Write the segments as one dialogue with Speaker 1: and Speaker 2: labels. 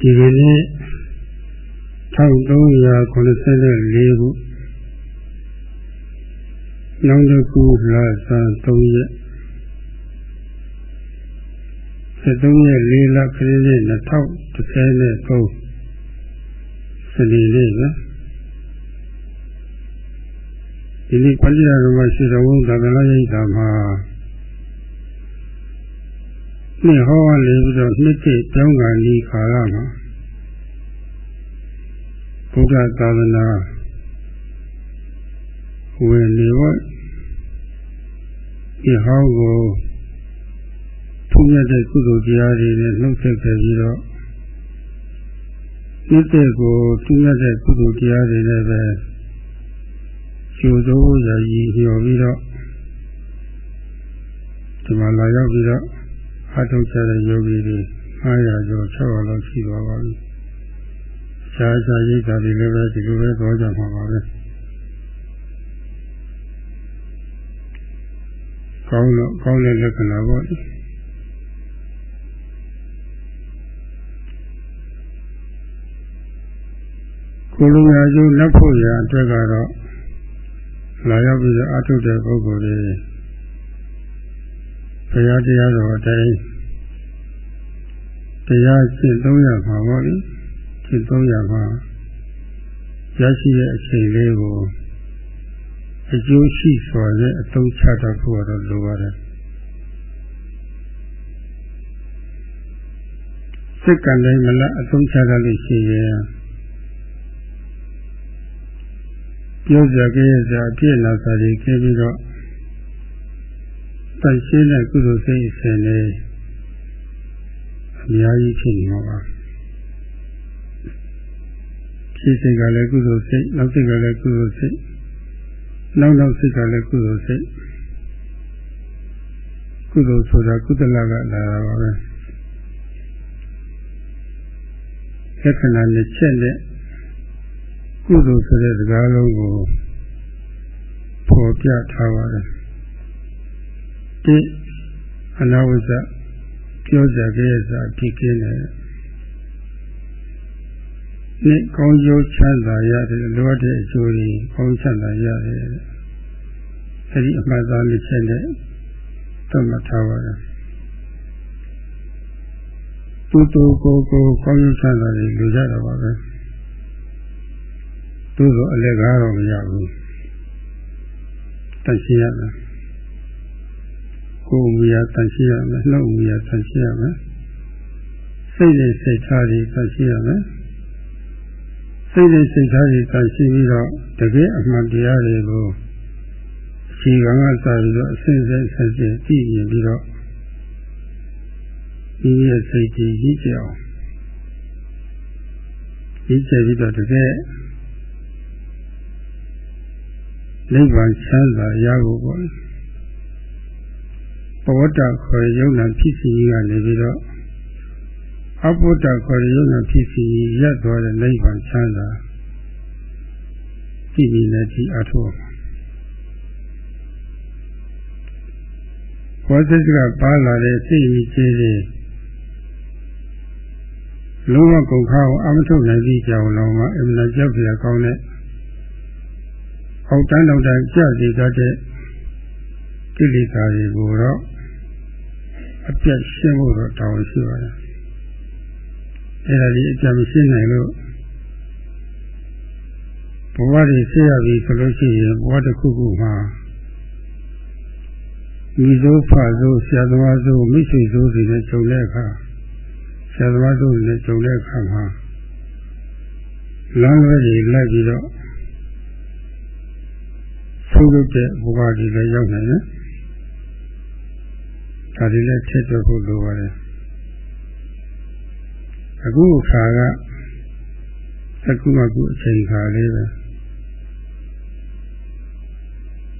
Speaker 1: ဒီကနေ့1384ခုနောက်တစ်ခုလာစာ3ရက်73ရက်4လခရစ်နှစ်2013စနေနေ့ပဲဒီနေ့ပဋိယာရမရှိတော်ဘုရားကလည်းရိတ်တာမှာ နှစ်ဟောလေပြီးတော့နှစ်တိပြောင်းကဏီခါရမှာဘုရားသာသနာဝေနေဝဒီဟောကိုထူးမြတ်တဲ့ကုသိုလ်တရားတွေနဲ့နှုတ်ဆက်ခဲ့ပြီးတော့နှစ်တဲ့ကိုထူးမြတ်တဲ့ကုသိုလ်တရားတွေနဲ့ပဲကျိုးစိုးရာကြီးညှော်ပြီးတော့ဒီမှာလာရောက်ပြီးတော့ အထောက်ချတဲ့ယောဂီတွေ900ကျော်600လောက်ရှိသွားပါပြီ။ရှားရှားရိတ်တာတွေလည်းပဲဒီလိုပဲသွားကြမှာပါပဲ။ကောင်းတော့ကောင်းတဲ့လက္ခဏာပေါ့။ကိုလိုရာကျိုးလက်ဖို့ရာအတွက်ကတော့လာရောက်ပြီးတော့အထုတ်တဲ့ပုဂ္ဂိုလ်တွေ ဘုရားတရားတော်အတိုင်းတရားရှင်း300ပါပေါ့လေရှင်း300ပါရရှိတဲ့အချိန်လေးကိုအကျိုးရှိစွာနဲ့အသုံးချတတ်ဖို့တော့လိုပါတယ်စိတ်ကံတိုင်းမလားအသုံးချတတ်လို့ရှိရင်ပြောစရာကြရစရာအပြည့်လာစားပြီးကျပြီးတော့ တန်ရှင်းတဲ့ကုသိုလ်စိတ်အစဉ်လေးအများကြီးဖြစ်နေမှာပါရှိစိတ်ကလည်းကုသိုလ်စိတ်နောက်စိတ်ကလည်းကုသိုလ်စိတ်နောက်နောက်စိတ်ကလည်းကုသိုလ်စိတ်ကုသိုလ်ဆိုတာကုသလကလာတာပါပဲလက္ခဏာနဲ့ချက်နဲ့ကုသိုလ်ဆိုတဲ့စကားလုံးကိုပေါ်ပြထားပါတယ် တိအနာဝိဇ္ဇပြောကြခဲ့ရစာဖြစ်ကင်းတယ်နှစ်ကောင်းကျိုးချမ်းသာရတယ်လိုအပ်တဲ့အကျိုးတွေကောင်းချမ်းသာရတယ်အဲဒီအမှတ်သားလေးချက်နဲ့သတ်မှတ်ထားပါတယ်တူတူကိုကိုကောင်းကျိုးချမ်းသာတွေလိုကြတာပါပဲသို့သောအလက်ကားတော့မရဘူးတန်ရှင်းရမယ် ကိုယ်မူရတန်ရှင်းရမယ်နှုတ်မူရတန်ရှင်းရမယ်စိတ်နဲ့စိတ်ထားတွေတန်ရှင်းရမယ်စိတ်နဲ့စိတ်ထားတွေတန်ရှင်းပြီးတော့တကယ်အမှန်တရားတွေကိုအခြေခံကစပြီးတော့အစဉ်စဉ်ဆက်ဆက်ကြည့်ရင်ပြီးတော့ဒီရဲ့စိတ်ကြီးကြီးကြအောင်ကြီးကြပြီးတော့တကယ်နိဗ္ဗာန်ချမ်းသာရဖို့ပေါ့ ဘဝတ္တခေါ်ရုံနာဖြစ်စီကြီးကနေပြီးတော့အဘုဒ္ဓခေါ်ရုံနာဖြစ်စီကြီးရက်သွားတဲ့နိဗ္ဗာန်ချမ်းသာကြည့်ပြီးလည်းဒီအထောက်ဘောဇက်ကပါလာတဲ့စိတ်ကြီးကြီးတွေလုံးဝကုန်ခါအောင်အမထုတ်နိုင်ပြီးကြောင်လုံးမှာအမှန်ကြောက်ကြရကောင်းတဲ့အောက်တန်းတော့တန်းကြစီတတ်တဲ့ကိလေသာတွေကိုတော့ အပြတ်ရှင်းဖို့တော့တောင်းရှိပါတယ်။အဲ့ဒါဒီအကြံရှင်းနိုင်လို့ဘဝတွေဆရာပြီဆိုလို့ရှိရင်ဘဝတစ်ခုခုမှာမိစိုးဖစိုးဆရာသမားစိုးမိတ်ဆွေစိုးတွေနဲ့ကြုံတဲ့အခါဆရာသမားစိုးတွေနဲ့ကြုံတဲ့အခါမှာလမ်းလွဲတွေလိုက်ပြီးတော့ဆုံးလုပ်တဲ့ဘဝကြီးလည်းရောက်နိုင်တယ်။ ဒါတွေလည်းထည့်သွင်းဖို့လိုပါတယ်။အခုခါကသကုမကုအချိန်ခါလေးပဲ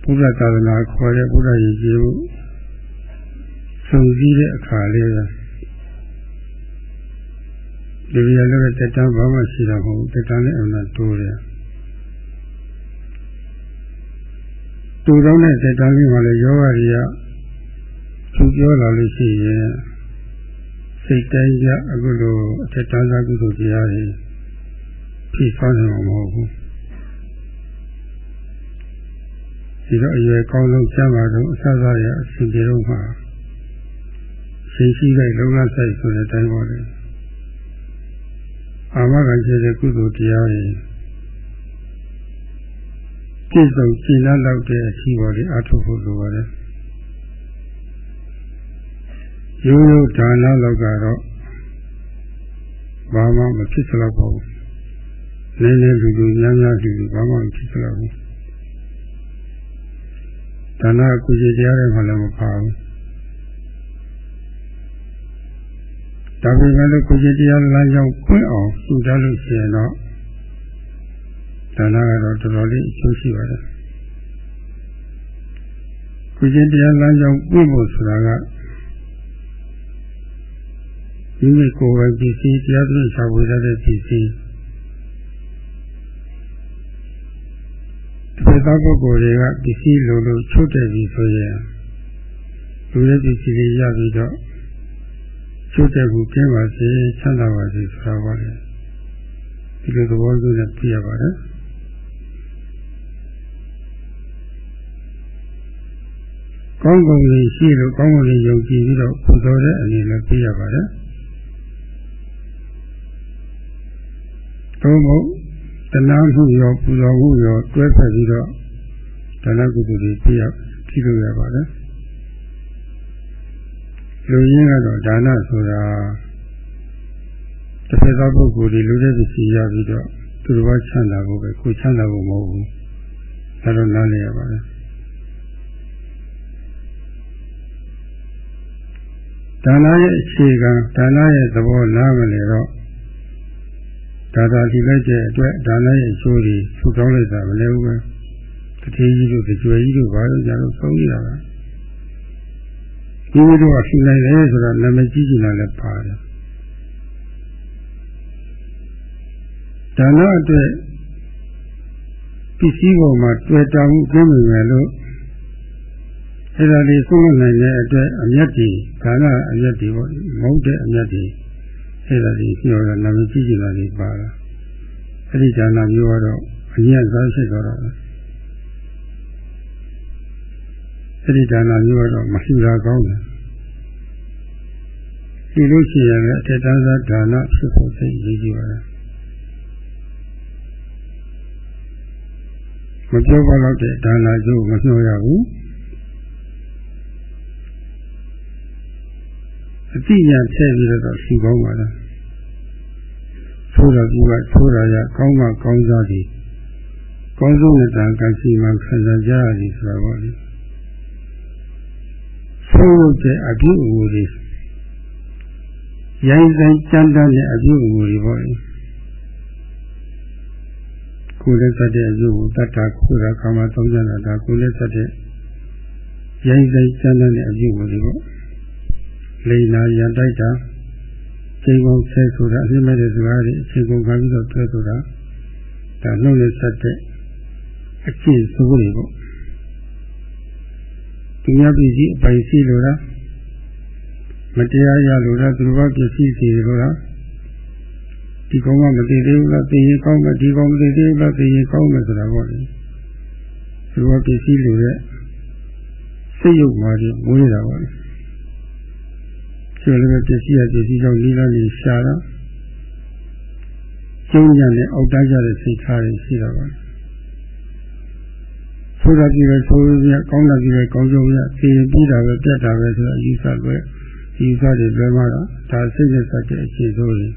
Speaker 1: ဘုရားသာသနာခေါ်တဲ့ဘုရားရည်ကြည်မှုစုံစည်းတဲ့အခါလေးပဲဒီရလည်းတက်တန်းဘာမှရှိတာမဟုတ်တက်တန်းလည်းအမှန်တိုးတယ်တူတောင်းတဲ့တက်တန်းလေးမှာလည်းယောဂတွေက သူပြောလာလို့ရှိရင်စိတ်တိုင်းကြအခုလိုအထက်တန်းစားကုသိုလ်တရားတွေဖြည့်ဆောင်နေမှာမဟုတ်ဘူးဒီတော့အရွယ်ကောင်းဆုံးကျမ်းပါတော့အဆဆရအရှင်ပြေတော့မှာရှင်ရှိတဲ့လုံလဆိုင်ဆိုတဲ့အတိုင်းပါလေအာမခံရှိတဲ့ကုသိုလ်တရားတွေပြည့်စုံကျင့်လာတော့တဲ့အရှိပေါ်လေးအထုဖို့လိုပါတယ် ရိုးရိုးဒါနလောက်ကတော့ဘာမှမဖြစ်စလောက်ပါဘူးနည်းနည်းလူလူများများလူလူဘာမှမဖြစ်စလောက်ဘူးဒါနကုသိုလ်တရားတွေမှလည်းမပါဘူးဒါပေမဲ့လို့ကုသိုလ်တရားလမ်းကြောင်းပွင့်အောင်သူတတ်လို့ရှိရင်တော့ဒါနကတော့တော်တော်လေးအကျိုးရှိပါတယ်ကုသိုလ်တရားလမ်းကြောင်းပွင့်ဖို့ဆိုတာက ဒီနေ့ကိုယ်ပဲပစ္စည်းတရားသွင်းချဝေရတဲ့ပစ္စည်းဒီသောပုဂ္ဂိုလ်တွေကပစ္စည်းလိုလိုချုပ်တဲ့ပြီဆိုရင်လူရဲ့ပစ္စည်းတွေရပြီးတော့ချုပ်တဲ့ကူကျင်းပါစေချမ်းသာပါစေဆိုတာပါလေဒီလိုသဘောတူနဲ့ပြရပါတယ်ကောင်းကောင်းလေးရှိလို့ကောင်းကောင်းလေးယုံကြည်ပြီးတော့ပူဇော်တဲ့အနေနဲ့ပြရပါတယ် သို့မဟုတ်တဏှာမှုရောပူဇော်မှုရောတွဲဖက်ပြီးတော့ဒါနကုသိုလ်တွေပြရပြုလို့ရပါတယ်လူရင်းကတော့ဒါနဆိုတာတစ်ဖက်သောပုဂ္ဂိုလ်တွေလူတဲ့ပစ္စည်းရပြီးတော့သူတော်ဘာချမ်းသာဖို့ပဲကိုချမ်းသာဖို့မဟုတ်ဘူးဒါတော့နားလည်ရပါတယ်ဒါနရဲ့အခြေခံဒါနရဲ့သဘောနားမလဲတော့ ဒါသာဒီလိုက်တဲ့အတွက်ဒါနရဲ့အကျိုးတွေထူထောင်လိုက်တာမလဲဘူးပဲတထေးကြီးတို့ကြွယ်ကြီးတို့ဘာလို့ကြလို့ဆုံးရတာဒီလိုတော့ရှိနိုင်တယ်ဆိုတာနာမည်ကြီးကြည့်လာလည်းပါတယ်ဒါနအတွက်ပစ္စည်းပေါ်မှာတွေ့တာမှုကျင်းမြင်လို့အဲ့ဒါလေးဆုံးနိုင်တဲ့အတွက်အမျက်တွေဒါနအမျက်တွေပေါ့မဟုတ်တဲ့အမျက်တွေ အဲ့ဒါကြီးပြောတာနာမည်ကြီးကြလာလေးပါတာအဲ့ဒီဒါနမျိုးကတော့အညံ့စားဖြစ်တော့တာအဲ့ဒီဒါနမျိုးကတော့မရှိတာကောင်းတယ်ဒီလိုရှိရင်လည်းအထက်တန်းစားဒါနဖြစ်ဖို့သိရည်ကြည့်ပါလားမပြောပါတော့တဲ့ဒါနကျိုးမပြောရဘူး အတိညာထည့်ပြီးတော့ရှူကောင်းပါလားထိုးတော်ကြီးကထိုးတော်ရကောင်းမှကောင်းစားသည်ကောင်းဆုံးတဲ့တန်ကရှိမှခံစားကြရသည်ဆိုတော့လေဆိုးလို့တဲ့အပြုအမူတွေရိုင်းဆိုင်ကြမ်းတမ်းတဲ့အပြုအမူတွေပေါ့လေကိုယ်လက်ဆက်တဲ့အပြုကိုတတ်တာခိုးတာကာမသုံးကြတာဒါကိုယ်လက်ဆက်တဲ့ရိုင်းဆိုင်ကြမ်းတမ်းတဲ့အပြုအမူတွေပေါ့ လိန်နာရန်တိုက်တာချိန်ကုန်ဆဲဆိုတာအပြစ်မဲ့တဲ့စကားတွေအချိန်ကုန်ခံပြီးတော့တွဲဆိုတာဒါနှုတ်နဲ့ဆက်တဲ့အကျင့်စိုးတွေပေါ့ဒီများပြည်စည်းအပိုင်စီလိုလားမတရားရလို့လားသူတို့ဘာပစ္စည်းစီလို့လားဒီကောင်ကမတည်သေးဘူးလားသိရင်ကောင်းမယ်ဒီကောင်မတည်သေးဘူးလားသိရင်ကောင်းမယ်ဆိုတာပေါ့လေသူတို့ဘာပစ္စည်းလိုတဲ့စိတ်ယုတ်မှကြီးမွေးတာပေါ့လေ ဆိုလည်းပစ္စည်းရပစ္စည်းကြောင့်လေးလားလေးရှာတာကျုံးကြတဲ့အောက်တားကြတဲ့စိတ်ထားတွေရှိတော့ပါဆိုတာကြည့်ပဲဆိုရကောင်းတာကြည့်ပဲကောင်းကြုံရသိရင်ပြီးတာပဲပြတ်တာပဲဆိုတော့အယူဆလွဲအယူဆတွေလွဲမှာတော့ဒါစိတ်နဲ့စတဲ့အခြေဆိုးတွေ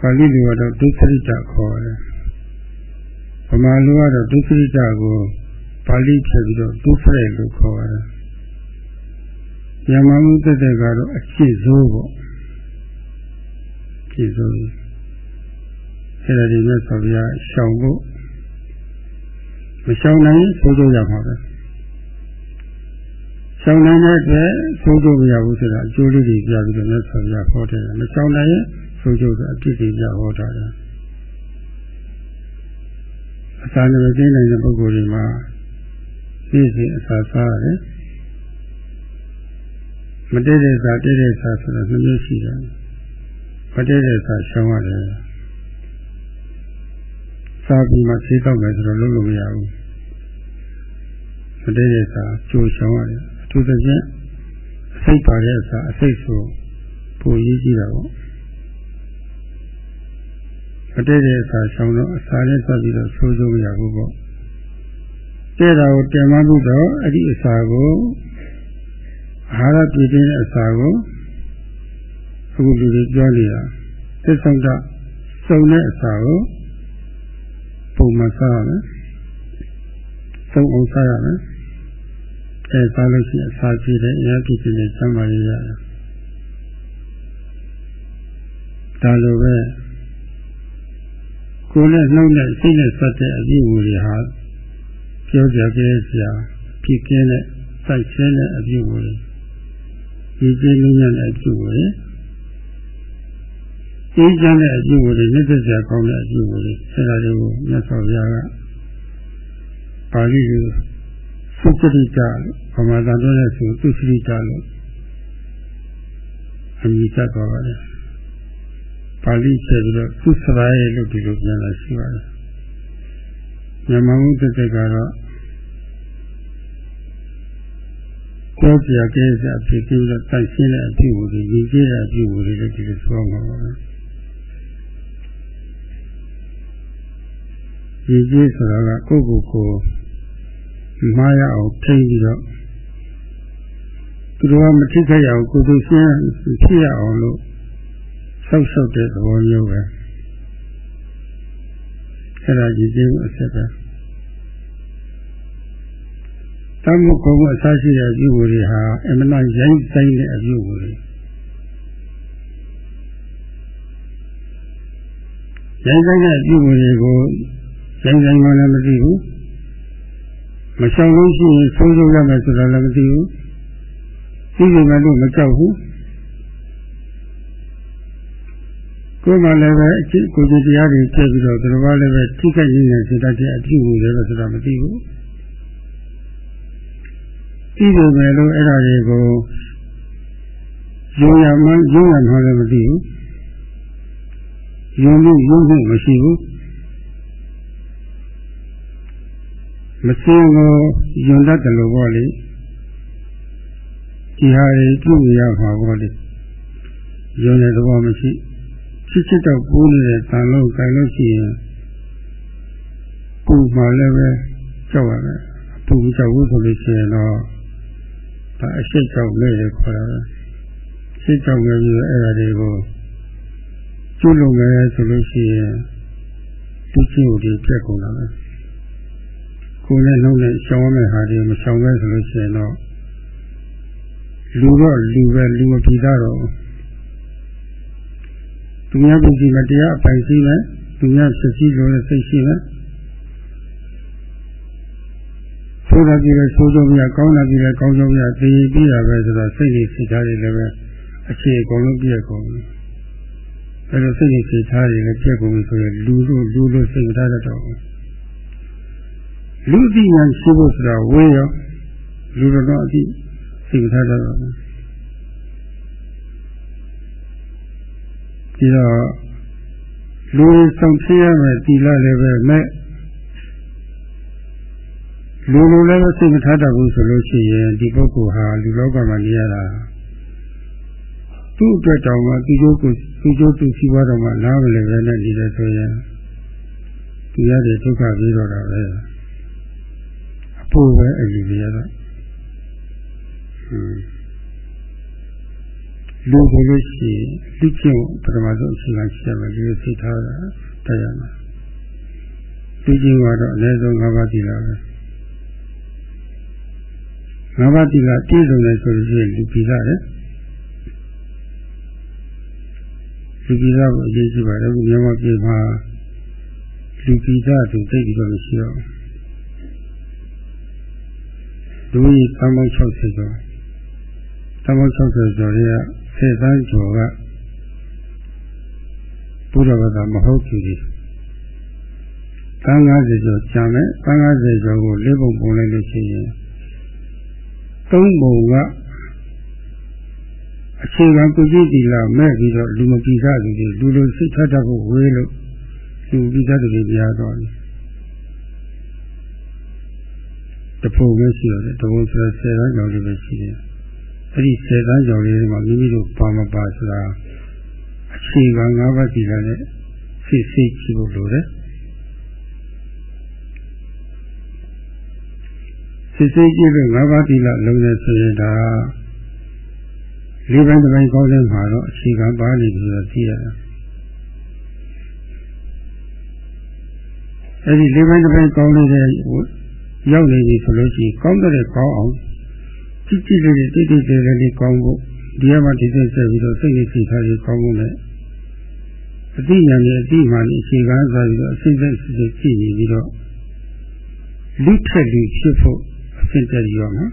Speaker 1: ပါဠိလိုကတော့ဒုက္ခရိတခေါ်တယ်ဗမာလိုကတော့ဒုက္ခရိတကိုပါဠိဖြတ်ပြီးတော့ဒုက္ခရိလို့ခေါ်ရတယ် မြန်မာမှုတက်တဲ့ကတော့အရှိစိုးပေါ့ရှိစိုးအဲ့ဒါဒီမဲ့ဆိုပြရှောင်ဖို့မရှောင်နိုင်ဆိုးကြရမှာပဲရှောင်နိုင်တဲ့အတွက်ဆိုးကြမရဘူးဆိုတာအကျိုးလေးတွေပြပြီးတော့မြတ်စွာဘုရားဟောတယ်မရှောင်နိုင်ရင်ဆိုးကြဆိုအပြစ်တွေပြဟောတာတယ်အစာနဲ့မသိနိုင်တဲ့ပုဂ္ဂိုလ်တွေမှာသိစေအစာစားရတယ် မတည့်တဲ့စာတည့်တဲ့စာဆိုတော့နှစ်မျိုးရှိတယ်မတည့်တဲ့စာရှောင်းရတယ်စာပြီးမှဆေးတော့မယ်ဆိုတော့လုံးလို့မရဘူးမတည့်တဲ့စာကြိုရှောင်းရတယ်အထူးသဖြင့်အစိတ်ပါတဲ့စာအစိတ်ဆိုပိုရေးကြည့်တာပေါ့မတည့်တဲ့စာရှောင်းတော့အစာနဲ့ဆက်ပြီးတော့ဆိုးဆိုးမရဘူးပေါ့တဲ့တာကိုတင်မှမှုတော့အဲ့ဒီအစာကို အာဟာရပြည့်တဲ့အစာကိုအခုလူတွေပြောနေတာသစ္ဆောင်တာစုံတဲ့အစာကိုပုံမှန်စားရမယ်စုံအောင်စားရမယ်အဲစားလို့ရှိရင်အစာပြည့်တဲ့အရာပြည့်တဲ့စမ်းပါရရတယ်ဒါလိုပဲကိုယ်နဲ့နှုတ်နဲ့စိတ်နဲ့ဆက်တဲ့အပြည့်အဝတွေဟာပြောကြကြဲစရာဖြစ်ကင်းတဲ့စိုက်ဆင်းတဲ့အပြည့်အဝတွေ ဒီကျေးလုံးရတဲ့အကျိုးတွေအေးချမ်းတဲ့အကျိုးတွေမြတ်စွာကောင်းတဲ့အကျိုးတွေအဲဒါတွေကိုမြတ်စွာဘုရားကပါဠိလိုသုခတိတဗမာသာတော်နဲ့ဆိုသုခတိတလို့အမည်သက်သွားပါတယ်ပါဠိဆက်ပြီးတော့သုစရာရဲ့လို့ဒီလိုပြန်လာရှိပါတယ်မြန်မာမှုတစ်သက်ကတော့ ကြောပြကဲစားဖြစ်ပြီးတော့တိုက်ရှင်းတဲ့အပြုအမူတွေရည်ကြည်တဲ့အပြုအမူတွေလည်းဒီလိုဆိုမှာပါပဲရည်ကြည်ဆိုတာကကိုယ့်ကိုယ်ကိုမှားရအောင်ထိပြီးတော့သူတို့ကမထိခိုက်ရအောင်ကိုယ်ကိုရှင်းဖြစ်ရအောင်လို့ဆောက်ရှုပ်တဲ့သဘောမျိုးပဲအဲ့ဒါရည်ကြည်မှုအဆက်ပဲ တမှုကုံမှုအစရှိတဲ့အပြုအမူတွေဟာအမှန်တန်ရိုင်းဆိုင်တဲ့အပြုအမူတွေရိုင်းဆိုင်တဲ့အပြုအမူတွေကိုရိုင်းဆိုင်မှလည်းမသိဘူးမရှောင်လို့ရှိရင်ဆုံးရှုံးရမယ်ဆိုတာလည်းမသိဘူးသိနေမှလို့မကြောက်ဘူးကိုယ်မှလည်းပဲအချစ်ကိုယ်ကြီးတရားတွေပြည့်ပြီးတော့ဒီလိုပါလည်းပဲထိခိုက်ရင်းနဲ့စိတ်ဓာတ်တဲ့အပြုအမူတွေလို့ဆိုတာမသိဘူး သိတယ်ပဲလို့အဲ့ဒါတွေကိုယုံရမှယုံရမှလည်းမသိဘူးယုံမှုယုံမှုမရှိဘူးမစင်းကိုယွန်တတ်တယ်လို့ပေါ့လေဒီဟာတွေပြုရမှာပေါ့လေယုံတဲ့သဘောမရှိချစ်ချစ်တော့ပူးနေတဲ့တန်လို့ခိုင်လို့ရှိရင်ပူမှလည်းပဲကြောက်ရတယ်ပူကြောက်ဘူးဆိုလို့ရှိရင်တော့ ဒါအရှိတ်ကြောင့်လည်းခေါ်တာပဲရှိတ်ကြောင့်လည်းအဲ့ဒါတွေကိုကျွလုံမယ်ဆိုလို့ရှိရင်သူချင်းကိုဒီပြက်ကုန်တာပဲကိုယ်နဲ့လုံးနဲ့ရှောင်းမဲ့ဟာတွေမရှောင်းပဲဆိုလို့ရှိရင်တော့လူတော့လူပဲလူမပြီးတော့သူများပြည်စီမတရားအပိုင်ရှိမယ်သူများဖြစ်စီလို့စိတ်ရှိမယ် ဆိုးတာကြည့်လဲဆိုးကြမြကောင်းတာကြည့်လဲကောင်းကြမြသိပြီးတာပဲဆိုတော့စိတ်ကြီးစိတ်ထားတွေလည်းပဲအခြေအကုန်လုံးပြည့်ကုန်တယ်အဲလိုစိတ်ကြီးစိတ်ထားတွေလည်းပြည့်ကုန်ပြီဆိုရင်လူလို့လူလို့စိတ်ထားတတ်တော့လူသိဉာဏ်ရှိဖို့ဆိုတာဝေးရောလူတော်အတိစိတ်ထားတတ်တော့ဒီတော့လူဆောင်ဖြစ်ရမယ်ဒီလားလည်းပဲမဲ့ လူလူလည်းစိတ်မထားတတ်ဘူးဆိုလို့ရှိရင်ဒီပုဂ္ဂိုလ်ဟာလူလောကမှာနေရတာသူ့အတွက်တောင်မှသူ့ကျိုးကိုသူ့ကျိုးသူစီးပွားတော်မှာနားမလည်ပဲနဲ့နေတယ်ဆိုရင်ဒီရတဲ့ဒုက္ခပြီးတော့တာပဲအဖို့ပဲအကြည့်ရတော့လူဘလို့ရှိလူချင်းပထမဆုံးအချိန်ကရှိရမယ်ဒီစိတ်ထားတာတရားမှာလူချင်းကတော့အနည်းဆုံး၅ပါးတည်လာပဲ ငါးပါးတိကပြည့်စုံတယ်ဆိုလို့ရှိရင်လူပိရတယ်လူပိရကိုအရေးကြီးပါတယ်အခုမြန်မာပြည်မှာလူပိရသူသိပြီးတော့မရှိတော့လူကြီးသမောင်း60ကျော်သမောင်း60ကျော်တွေကဆယ်သန်းကျော်ကဘုရားဘာသာမဟုတ်ဘူးဒီသန်း50ကျော်ကျန်မယ်သန်း50ကျော်ကိုလေးပုံပုံလိုက်လို့ရှိရင် သုံးပုံကအခြေခံကုသိုလ်သီလမဲ့ပြီးတော့လူမပိစားသူတွေလူလိုစိတ်ထတတ်ဖို့ဝေးလို့လူပိစားသူတွေများတော့တယ်တဖို့ပဲရှိရတယ်တဖို့ဆိုဆယ်တန်းကြောင်လေးပဲရှိတယ်အဲ့ဒီဆယ်တန်းကြောင်လေးတွေမှာမိမိတို့ပါမပါဆိုတာအခြေခံ၅ပါးသီလနဲ့စိတ်စိတ်ကြည့်ဖို့လိုတယ် စစ်စစ်ကြည့်လို့ငါးပါးသီလလုံးနေဆိုရင်ဒါလေးပိုင်းတစ်ပိုင်းကောင်းတဲ့မှာတော့အခြေခံပါနေပြီလို့သိရတာအဲ့ဒီလေးပိုင်းတစ်ပိုင်းကောင်းနေတဲ့ရောက်နေပြီဆိုလို့ရှိရင်ကောင်းတဲ့ကောင်းအောင်ကြည့်ကြည့်လေးတိတိကျကျလေးကောင်းဖို့ဒီမှာဒီစိတ်ဆက်ပြီးတော့စိတ်နဲ့စိတ်ထားလေးကောင်းဖို့နဲ့အတိညာနဲ့အတိမှန်အခြေခံစားပြီးတော့အစိမ့်စိတ်စိတ်ကြည့်နေပြီးတော့လိထက်လိဖြစ်ဖို့အ ဆင့်တက်ရောမှာ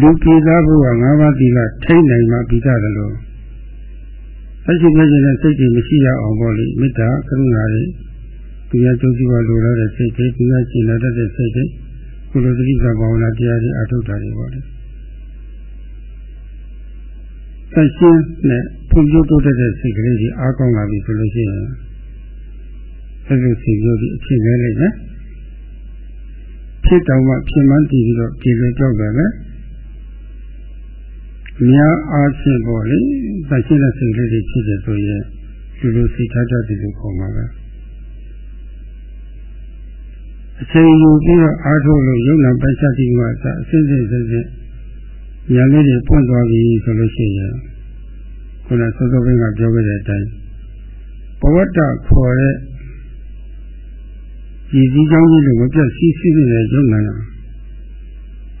Speaker 1: လူပြေသားဖို့က၅ပါးသီလထိတ်နိုင်မှပြီးကြတယ်လို့ဆက်ရှိနေခြင်းနဲ့စိတ်တွေမရှိရအောင်ပေါ့လေမေတ္တာကရုဏာတွေသူများကြိုးစီပါလိုလားတဲ့စိတ်တွေသူများကျင့်လာတတ်တဲ့စိတ်တွေကုလိုသတိကဘာဝနာတရားတွေအထုတ်တာတွေပေါ့လေဆက်ရှင်းနဲ့ဖွံ့ဖြိုးတိုးတက်တဲ့စိတ်ကလေးတွေအားကောင်းလာပြီဆိုလို့ရှိရင် ဆက်လို့စိတ်မျိုးဒီအဖြစ်လဲလိုက်နော်ဖြစ်တောင်မှဖြစ်မှန်းတည်ပြီးတော့ကြည်လွယ်ကြောက်တယ်လေများအားဖြင့်ပေါ့လေဆက်ရှင်းတဲ့စိတ်လေးတွေဖြစ်တယ်ဆိုရင်လူလူစိတ်ထားတတ်တယ်လို့ခေါ်မှာပဲအချိန်ယူပြီးတော့အားထုတ်လို့ယုံနာပိုက်ချက်တိမှာအစစ်စစ်စစ်စစ်ညာလေးတွေပွင့်သွားပြီဆိုလို့ရှိရင်ခုနစောစောဘင်းကပြောခဲ့တဲ့အတိုင်းဘဝတ္တခေါ်တဲ့ ဒီစည်းကြောင်းကြီးလိုမပြတ်စီးစီးနေတဲ့ယုံနာ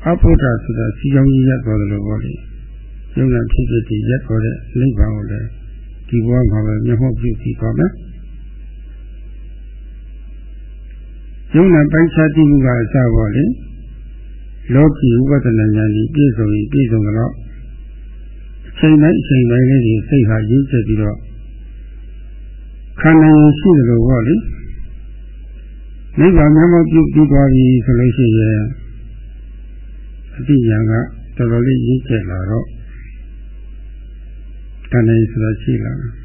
Speaker 1: အဖို့တာဆိုတာစီးကြောင်းကြီးရက်တော်တယ်လို့ပြောတယ်ယုံနာဖြစ်ဖြစ်ဒီရက်တော်တဲ့နိဗ္ဗာန်ကိုလည်းဒီဘဝမှာပဲမျက်မှောက်ပြုပြီးပါမယ်ယုံနာပိုင်းခြားတိမှုကအစပေါ်လေလောကီဥပဒနာဉာဏ်ကြီးပြည့်စုံရင်ပြည့်စုံတော့အချိန်တိုင်းအချိန်တိုင်းလေးဒီစိတ်ဟာရင်းချက်ပြီးတော့ခန္ဓာရင်ရှိတယ်လို့ဟောလေ နိဗ္ဗာန်မျက်မှောက်ပြုပြီးသွားပြီဆိုလို့ရှိရင်အတိညာကတော်တော်လေးရင်းချက်လာတော့တဏှာဆိုတာရှိလာတယ်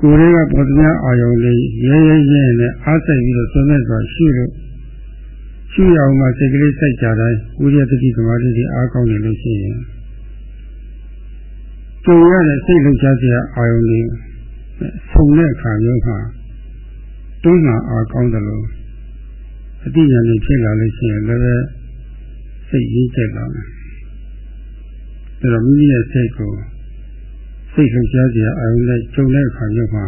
Speaker 1: ကိုယ်တွေကပေါ်သမျှအာယုံလေးရဲရဲရဲနဲ့အားစိတ်ပြီးတော့သုံးမဲ့စွာရှိလို့ရှိရအောင်မှစိတ်ကလေးစိုက်ကြတိုင်းဝိရိယတတိသမာဓိတွေအားကောင်းနေလို့ရှိရင်ကြုံရတဲ့စိတ်လှုပ်ရှားစရာအာယုံလေးဆုံတဲ့အခါမျိုးမှာ တွန်းလှန်အားကောင်းတယ်လို့အတိညာဉ်ဖြစ်လာလို့ရှိရင်လည်းစိတ်ရင်းကျက်လာတယ်။ဒါတော့မိမိရဲ့စိတ်ကိုစိတ်လှုပ်ရှားစရာအာရုံနဲ့ကြုံတဲ့အခါမျိုးမှာ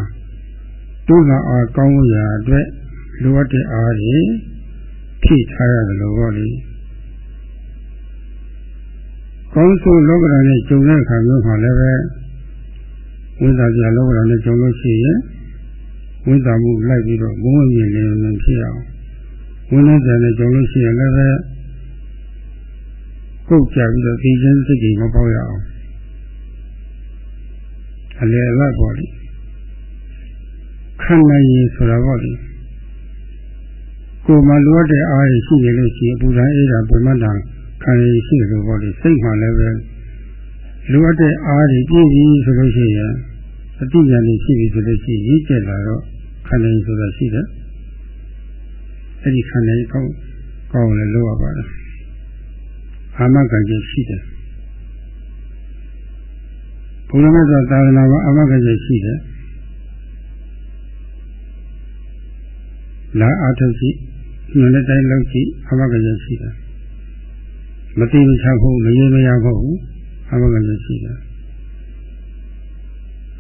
Speaker 1: တွန်းလှန်အားကောင်းမှုရာအတွက်လိုအပ်တဲ့အားတွေဖြည့်ထားရတယ်လို့ဟောလေ။ကောင်းဆိုလောကဓာတ်နဲ့ကြုံတဲ့အခါမျိုးမှာလည်းပဲဝိဇ္ဇာပြလောကဓာတ်နဲ့ကြုံလို့ရှိရင် ဝိဇ္ဇာမှုလိုက်ပြီးတော့ဘုံဝင်မြင်လင်းလင်းဖြစ်အောင်ဝိနည်းကြနဲ့ကြုံလို့ရှိရင်လည်းပဲကုတ်ကြပြီးတော့ဒီချင်းစိတ်ကြီးမပေါရအောင်အလယ်အလတ်ပေါ့လေခန္ဓာရည်ဆိုတာပေါ့လေကိုယ်မှာလိုအပ်တဲ့အားရရှိနေလို့ရှိရင်အပူဓာတ်အေးတာပြမတ်တာခံရရှိတယ်လို့ပေါ့လေစိတ်မှလည်းပဲလိုအပ်တဲ့အားတွေပြည့်ပြီဆိုလို့ရှိရင် အတိညာဉ်ရှိပြီဆိုလို့ရှိရင်ရည်ကျက်လာတော့ခန္ဓာရည်ဆိုတာရှိတယ်အဲ့ဒီခန္ဓာရည်ကောင်းကောင်းလည်းလိုရပါတယ်အာမခံချက်ရှိတယ်ဘုရားမြတ်စွာသာသနာမှာအာမခံချက်ရှိတယ်လာအာထုရှိညနေတိုင်းလောက်ကြည့်အာမခံချက်ရှိတယ်မတိမချဖို့မရေမရဖို့အာမခံချက်ရှိတယ်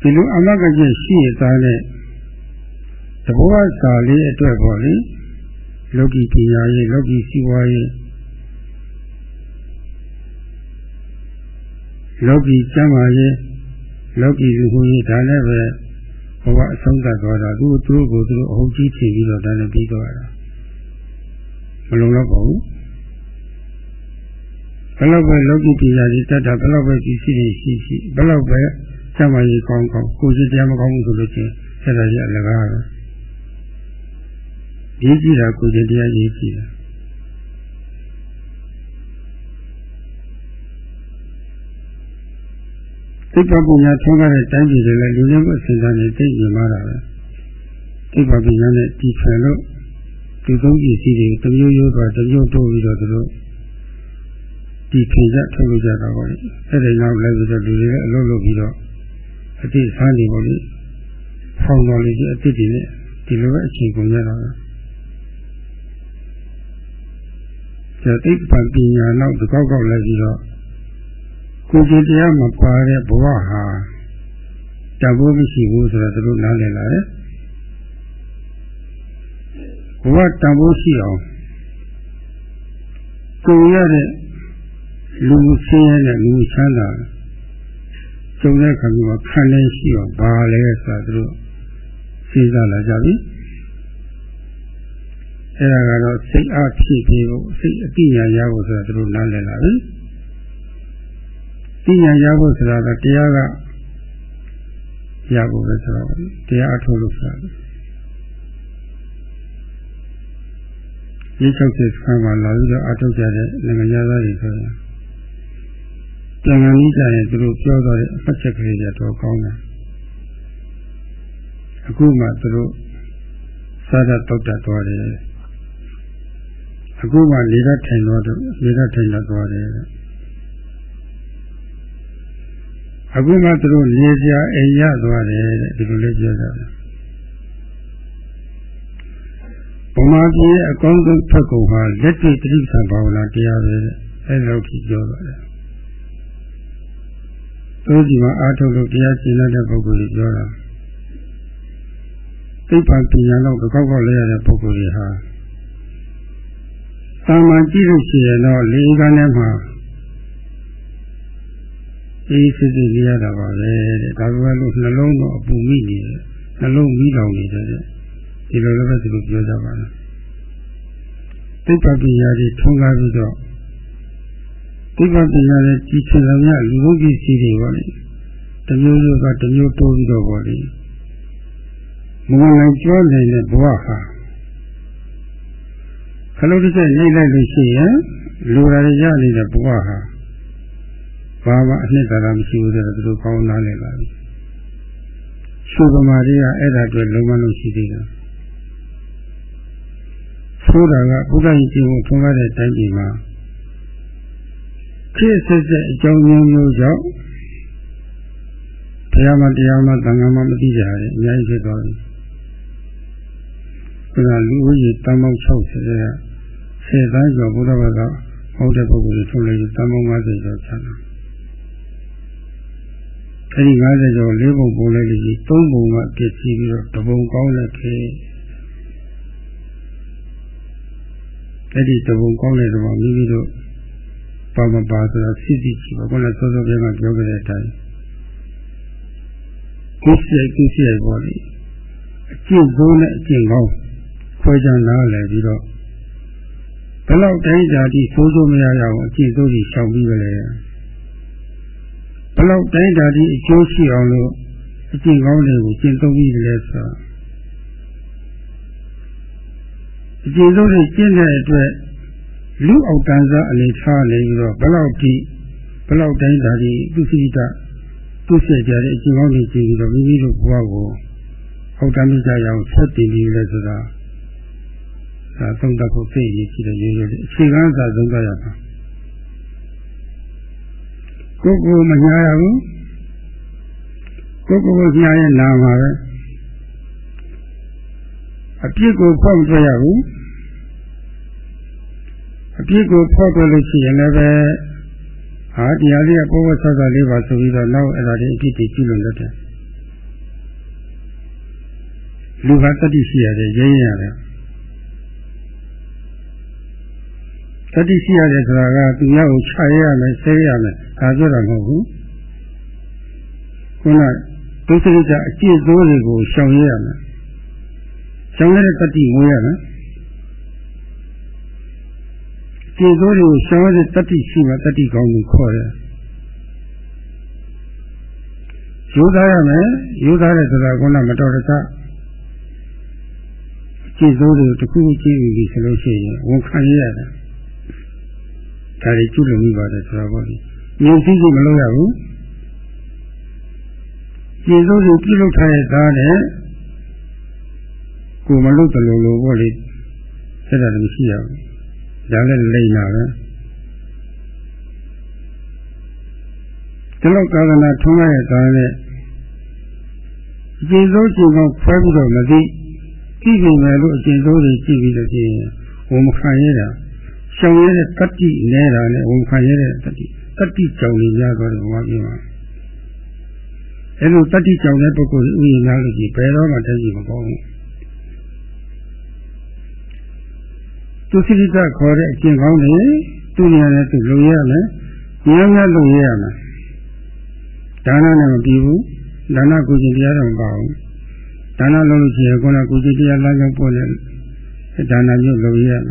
Speaker 1: ဒီလိုအာမခံချက်ရှိရသားတဲ့တဘောစာလေးအတွက်ပေါ့လေလောကီပညာရေးလောကီစီးပွားရေးလောကီကျမ်းမာရေးလောကီလူမှုရေးဒါလည်းပဲဘဝအဆုံးသတ်သွားတာသူသူ့ကိုသူတို့အဟုတ်ကြီးထင်ပြီးတော့ဒါနဲ့ပြီးသွားတာမလုံလောက်ပါဘူးဘယ်လောက်ပဲလောကီပညာရေးတတ်တာဘယ်လောက်ပဲဒီရှိရှိရှိဘယ်လောက်ပဲ ကျမ်းမာရေးကောင်းကောင်းကိုယ်စိတ်တရားမကောင်းဘူးဆိုလို့ချင်းဆက်တာရအလကားတော့ရေးကြည့်တာကိုယ်ကျင်တရားရေးကြည့်တာသိပ္ပံပညာထွန်းကားတဲ့တိုင်းပြည်တွေလည်းလူမျိုးအစဉ်အလာနဲ့သိမြင်လာတာပဲသိပ္ပံပညာနဲ့တည်ထွင်လို့ဒီသုံးပစ္စည်းတွေတမျိုးရိုးသွားတမျိုးတိုးပြီးတော့သူတို့ဒီခေကြထုတ်လို့ကြတာပေါ့လေအဲ့ဒီနောက်လည်းပြီးတော့လူတွေလည်းအလုပ်လုပ်ပြီးတော့ အတိဆန်းနေပေါ့လေဖောင်းတော်လေးဒီအတိတွေနဲ့ဒီလိုပဲအချိန်ကုန်ရတာပဲကျတိပ္ပံပညာနောက်တစ်ခေါက်ခေါက်လိုက်ပြီးတော့ကိုယ်ကြည်တရားမပါတဲ့ဘဝဟာတဘိုးမရှိဘူးဆိုတော့သူတို့နားလည်လာတယ်ဘဝတန်ဖိုးရှိအောင်ကိုရတဲ့လူဆင်းရဲတဲ့လူချမ်းသာ ကျုံတဲ့ခါမှာခံနေရှိအောင်ဘာလဲဆိုတာသူတို့စဉ်းစားလာကြပြီအဲဒါကတော့စိတ်အားဖြည့်ပြီးဖို့စိတ်အတိညာရဖို့ဆိုတာသူတို့နားလည်လာပြီတိညာရဖို့ဆိုတာကတရားကရဖို့ပဲဆိုတော့တရားအထုတ်လို့ဆိုတာရေးချုပ်စစ်ဆံမှာလာပြီးတော့အထုတ်ကြတဲ့နိုင်ငံသားတွေဆိုတာ ပြန်ကန်ကြီးကြရင်သူတို့ပြောတော့တဲ့အဖက်ချက်ကလေးတွေတော့ကောင်းတယ်အခုမှသူတို့စားတတ်တောက်တတ်သွားတယ်အခုမှလေဓာတ်ထိုင်တော့လေဓာတ်ထိုင်တော့သွားတယ်အခုမှသူတို့နေစရာအိမ်ရသွားတယ်တဲ့ဒီလိုလေးပြောကြတယ်ဘုမာပြည်ရဲ့အကောင်းဆုံးဖက်ကုန်ဟာလက်တွေ့တိဋ္ဌာန်ဘာဝနာတရားပဲအဲလိုကြည့်ပြောပါတယ် သူဒီမှာအာထုတ်လို့တရားကျင့်တဲ့ပုဂ္ဂိုလ်ကြီးပြောတာသိပ္ပံပညာတော့ကောက်ကောက်လဲရတဲ့ပုဂ္ဂိုလ်ကြီးဟာသာမန်ကြည့်လို့ရှိရင်တော့လေကန်းထဲမှာအေးစစ်စစ်လေးရတာပါပဲတဲ့ဒါပေမဲ့လို့နှလုံးတော့အပူမိနေတယ်နှလုံးမိလောင်နေတယ်ဒီလိုလည်းပဲသူတို့ပြောကြပါလားသိပ္ပံပညာတွေထွန်းကားပြီးတော့ သိပ္ပံပညာတွေကြီးချင်လာမြလူဘုပစ္စည်းတွေပေါ့လေတမျိုးမျိုးကတမျိုးတိုးပြီးတော့ပေါ့လေမဝင်နိုင်ကြောနေတဲ့ဘဝဟာခလုံးတစ်ချက်နှိမ့်လိုက်လို့ရှိရင်လူရရနေတဲ့ဘဝဟာဘာမှအနှစ်သာရမရှိဘူးဆိုတော့သူတို့ကောင်းနားလည်ပါပြီရှုပမာတွေကအဲ့ဒါတွေလုံးဝလို့ရှိသေးတယ်ဆိုတာကဘုရားရှင်ကျင့်ဖို့ထွန်းကားတဲ့တိုင်းပြည်မှာ ခေတ်ဆက်ဆက်အကြောင်းမျိုးမျိုးကြောင့်တရားမတရားမသံဃာမမသိကြရတယ်အများကြီးဖြစ်သွားပြီ။ဒါကလူဦးရေတန်ပေါင်း60ဆယ်ဆယ်သားကျော်ဘုရားဘာသာဟောတဲ့ပုဂ္ဂိုလ်တွေထုတ်လိုက်တန်ပေါင်း50ကျော်ဆန်းတာ။အဲဒီ50ကျော်၄ပုံပုံလိုက်လို့၃ပုံကပြည့်စည်ပြီးတော့တပုံကောင်းလက်ခဲ့။အဲ့ဒီတဘုံကောင်းတဲ့တော့မိမိတို့ ပါမပါဆိုတော့စစ်စစ်ကြည့်ပါခုနစောစောပြန်ကပြောခဲ့တဲ့အတိုင်းကိုယ်စိတ်ကိုယ်စိတ်ပေါ်လေအကျင့်ဆုံးနဲ့အကျင့်ကောင်းခွဲခြားနားလည်ပြီးတော့ဘယ်လောက်တိုင်းကြတိဆိုးဆိုးမရရအောင်အကျင့်ဆုံးကြီးရှောင်ပြီးကြလေဘယ်လောက်တိုင်းကြတိအကျိုးရှိအောင်လို့အကျင့်ကောင်းတွေကိုကျင့်သုံးပြီးကြလေဆိုတော့အကျေဆုံးနဲ့ကျင့်တဲ့အတွက် လူအောက်တန်းစားအနေထားနေပြီးတော့ဘလောက်ထိဘလောက်တိုင်းဒါဒီသူစိတသူဆက်ကြတဲ့အကျင့်ကောင်းတွေကျင့်ပြီးတော့မိမိတို့ဘဝကိုအောက်တန်းကြရအောင်ဆက်တည်ပြီးလဲဆိုတာဒါသုံးတတ်ဖို့သိရရှိတဲ့ရိုးရိုးလေးအခြေခံစာသုံးတတ်ရပါကိုယ်ကိုမညာရဘူးကိုယ်ကိုယ်ညာရဲ့နာမှာပဲအပြစ်ကိုဖောက်တွေ့ရဘူး အပြစ်ကိုဖောက်တွေ့လို့ရှိရင်လည်းပဲဟာတရားလေးကပေါ်ပေါ်ဆောက်ဆောက်လေးပါဆိုပြီးတော့နောက်အဲ့ဒါလေးအပြစ်တွေကျူးလွန်တတ်တယ်လူကတတိရှိရတယ်ရင်းရတယ်တတိရှိရတယ်ဆိုတာကသူများကိုခြာရရမယ်ဆဲရမယ်ဒါပြောတာမဟုတ်ဘူးခုနဒုစရိတအကျင့်ဆိုးတွေကိုရှောင်ရရမယ်ရှောင်ရတဲ့တတိငွေရမယ် ကျေစိုးတွေကိုရှောင်ရတဲ့တတိရှိမှတတိကောင်းကိုခေါ်ရတယ်ယူသားရမယ်ယူသားတဲ့ဆိုတာကမတော်တဆအကျကျေစိုးတွေတစ်ခုခုကြည့်ပြီးဆိုလို့ရှိရင်ဝန်ခံရရတယ်ဒါတွေကျွလို့မိပါတယ်ဆိုတော့ပေါ့ဒီမြင်သိဖို့မလုပ်ရဘူးကျေစိုးတွေပြုလုပ်ထားတဲ့သားနဲ့ကိုမလုပ်တယ်လို့လို့ပေါ့လေအဲ့ဒါလည်းမရှိရဘူး ဒါလည်းလိမ့်တာပဲဒီလောက်သာသနာထုံးရတဲ့သားနဲ့အကျဉ်းဆုံးချိန်ကောခွဲပြီးတော့မသိကြည့်နေမယ်လို့အကျဉ်းဆုံးတွေကြည့်ပြီးတော့ပြင်ဝန်မခံရတာရှောင်ရတဲ့တတိနေတာနဲ့ဝန်ခံရတဲ့တတိတတိကြောင့်လည်းရတော့တယ်ဘာပြောမှာအဲလိုတတိကြောင့်တဲ့ပုဂ္ဂိုလ်ဥယျာဉ်များလို့ကြည့်ဘယ်တော့မှတည်းကြည့်မကောင်းဘူး သူစိတ္တခေါ်တဲ့အကျင့်ကောင်းတွေသူနေရာနဲ့သူလုံရမယ်ဉာဏ်များလုံရရမယ်ဒါနနဲ့မပြီးဘူးဒါနကုသိုလ်တရားတော့မပါဘူးဒါနလုပ်လို့ရှိရင်ခုနကုသိုလ်တရားလမ်းကြောင်းပို့တယ်ဒါနမျိုးလုပ်ရမယ်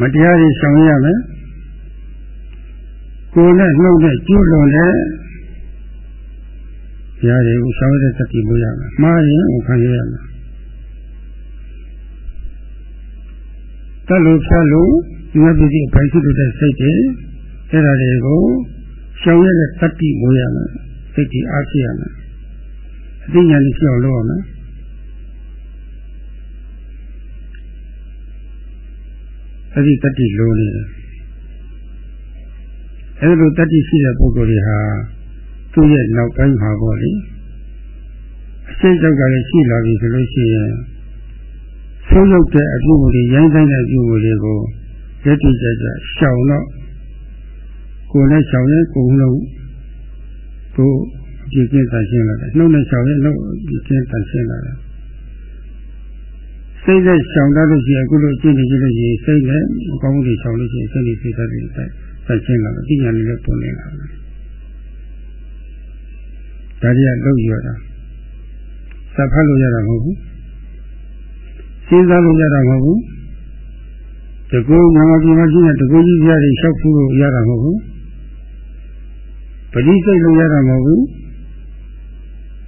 Speaker 1: မတရားတွေရှောင်ရမယ်ကိုယ်နဲ့နှုတ်နဲ့ကျุလွန်တဲ့တရားတွေကိုရှောင်ရတဲ့စတိလို့ရမယ်မှားရင်ခံရရမယ် တက်လို့ဖြတ်လို့ဒီမှာပြည်အပိုင်ရှိတဲ့စိတ်တွေအဲ့ဒါတွေကိုရှောင်ရတဲ့တတိမိုးရမယ်စိတ်ကြီးအားရှိရမယ်အသိဉာဏ်ကြီးပြောင်းလို့ရမယ်အဲ့ဒီတတိလိုနေတယ်အဲ့လိုတတိရှိတဲ့ပုဂ္ဂိုလ်တွေဟာသူ့ရဲ့နောက်ပိုင်းမှာပေါ့လေအစိတ်ကြောက်ကလည်းရှိလာပြီဆိုလို့ရှိရင် ဆုံးရောက်တဲ့အပြုအမူတွေရိုင်းဆိုင်တဲ့အပြုအမူတွေကိုရက်တိကြကြရှောင်တော့ကိုယ်နဲ့ရှောင်ရင်ကိုယ်လုံးကိုအပြည့်ကျင်းတန်ရှင်းလာတယ်နှုတ်နဲ့ရှောင်ရင်နှုတ်အပြည့်ကျင်းတန်ရှင်းလာတယ်စိတ်နဲ့ရှောင်တတ်လို့ရှိရင်အခုလိုအကျင့်တွေကြည့်လို့ရှိရင်စိတ်နဲ့အကောင်းကြီးရှောင်လို့ရှိရင်စိတ်နဲ့စိတ်ဓာတ်တွေတန်ရှင်းလာတယ်အဉာဏ်လေးလည်းပုံနေလာတယ်ဒါကြီးကလုံးရတာစပ်ဖတ်လို့ရတာမဟုတ်ဘူး စဉ်းစားလို့ရတာမဟုတ်ဘူးတကူမြန်မာပြည်မှာရှိတဲ့တကူကြီးပြားတွေလျှောက်ဖူးလို့ရတာမဟုတ်ဘူးပဋိစိတ်လို့ရတာမဟုတ်ဘူး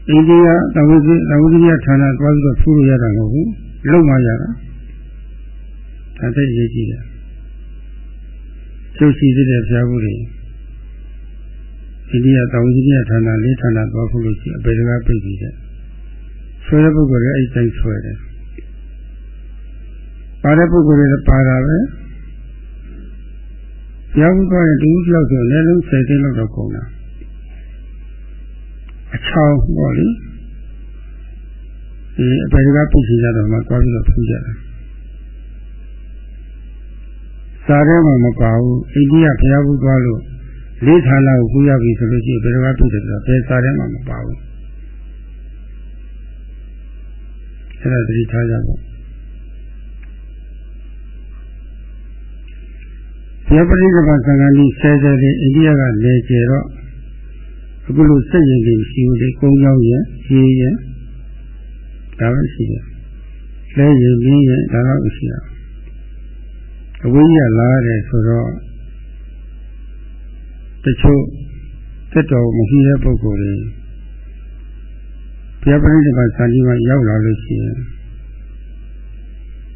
Speaker 1: အိန္ဒိယသဝိဇ္ဇသဝိဇ္ဇဌာနသွားပြီးတော့ဖူးလို့ရတာမဟုတ်ဘူးလုံမှရတာဒါသိရေးကြည့်တယ်ကျုပ်ရှိတဲ့ဖျားဘူးတွေအိန္ဒိယသဝိဇ္ဇဌာနလေးဌာနသွားဖူးလို့ရှိအပေတကားပြည့်ပြီတဲ့ဆွဲတဲ့ပုဂ္ဂိုလ်ရဲ့အဲ့တိုင်းဆွဲတယ် ပါတဲ့ပုဂ္ဂိုလ်တွေပါတာပဲရောက်သွားရင်တူတယောက်ဆိုလည်းလုံးဆယ်သိန်းလောက်တော့ကုန်တာအချောင်းပေါ့လေဒီအပေကပုချီကြတော့မှသွားပြီးတော့ဖူးကြတယ်စားထဲမှာမပါဘူးအိန္ဒိယဘုရားဘူးသွားလို့လေးဌာနကိုဖူးရပြီဆိုလို့ရှိရင်ဘယ်တော့မှဖူးတယ်ဆိုတော့ဘယ်စားထဲမှာမပါဘူးအဲ့ဒါသတိထားကြပါ ရပရိကပသံဃာကြီးဆယ်ဆယ်လေးအိန္ဒိယကလေကျတော့အခုလိုစက်ရင်ကြီးရှိဦးလေကုန်းကြောင်းရရေရဒါပဲရှိတယ်လဲရည်ပြီးရဒါတော့ရှိတာအဝိရလာတယ်ဆိုတော့တချို့တက်တော်မရှိတဲ့ပုဂ္ဂိုလ်တွေဘုရားပရိသတ်ဆံကြီးမှာရောက်လာလို့ရှိရင်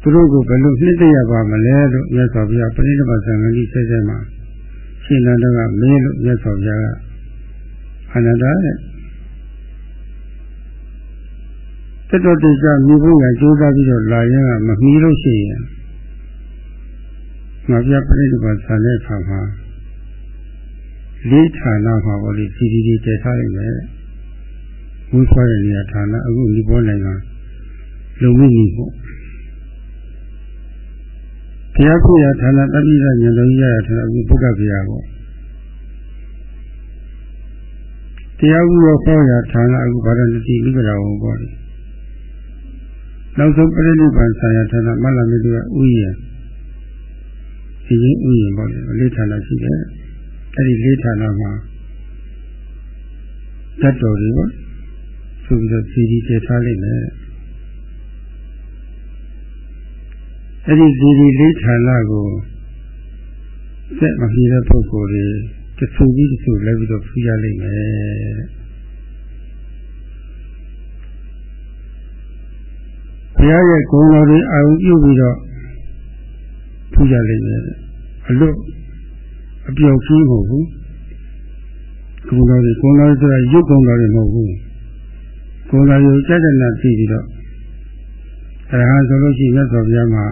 Speaker 1: သူတို့ကိုဘယ်လိုနှစ်သိရပါမလဲလို့မြတ်စွာဘုရားပရိနိဗ္ဗာန်ဆံကြီးဆဲဆဲမှာရှင်နန္ဒကမင်းလို့မြတ်စွာဘုရားကအနန္တတဲ့တတော်တေချာမြည်ဖို့ရကြိုးစားပြီးတော့လာရင်ကမမီလို့ရှိရင်ငါပြပရိနိဗ္ဗာန်ဆံတဲ့အခါမှာလေးဌာနမှာပေါ့လေစီဒီဒီတည်ထားလိုက်မယ်ဝိဖွားတဲ့နေရာဌာနအခုဒီပေါ်နိုင်ငံလုံမိနေပေါ့ ဘုရားခုရဌာနတပိရဉာဏ်တော်ကြီးရဌာနအခုဘုဒ္ဓဘုရားပေါ့တရားဥရောဟောရဌာနအခုဗာရဏတိဥပဒါဝပေါ့လေနောက်ဆုံးပရိနိဗ္ဗာန်ဆရာဌာနမလမေတုကဥယျာဒီရင်ဥယျာပေါ့လေလေးဌာနရှိတယ်အဲ့ဒီလေးဌာနမှာတတ်တော်တွေပေါ့ဆိုပြီးတော့စီဒီတည်ထားလိုက်တယ် အဲ့ဒီဒီဒီလေးဌာနကိုစက်မပြေတဲ့ပုဂ္ဂိုလ်တွေတဆူပြီးတဆူလဲပြီးတော့ဖူးရလိမ့်မယ်ဘရားရဲ့ဂုဏ်တော်တွေအာရုံပြုပြီးတော့ထူကြလိမ့်မယ်အလွတ်အပြောက်ကြီးမဟုတ်ဘူးဂုဏ်တော်တွေဂုဏ်တော်ဆိုတာရုပ်ဂုဏ်တော်တွေမဟုတ်ဘူးဂုဏ်တော်ကိုကြက်တဲ့နာသိပြီးတော့အရဟံဆိုလို့ရှိရင်မြတ်စွာဘုရားမှာ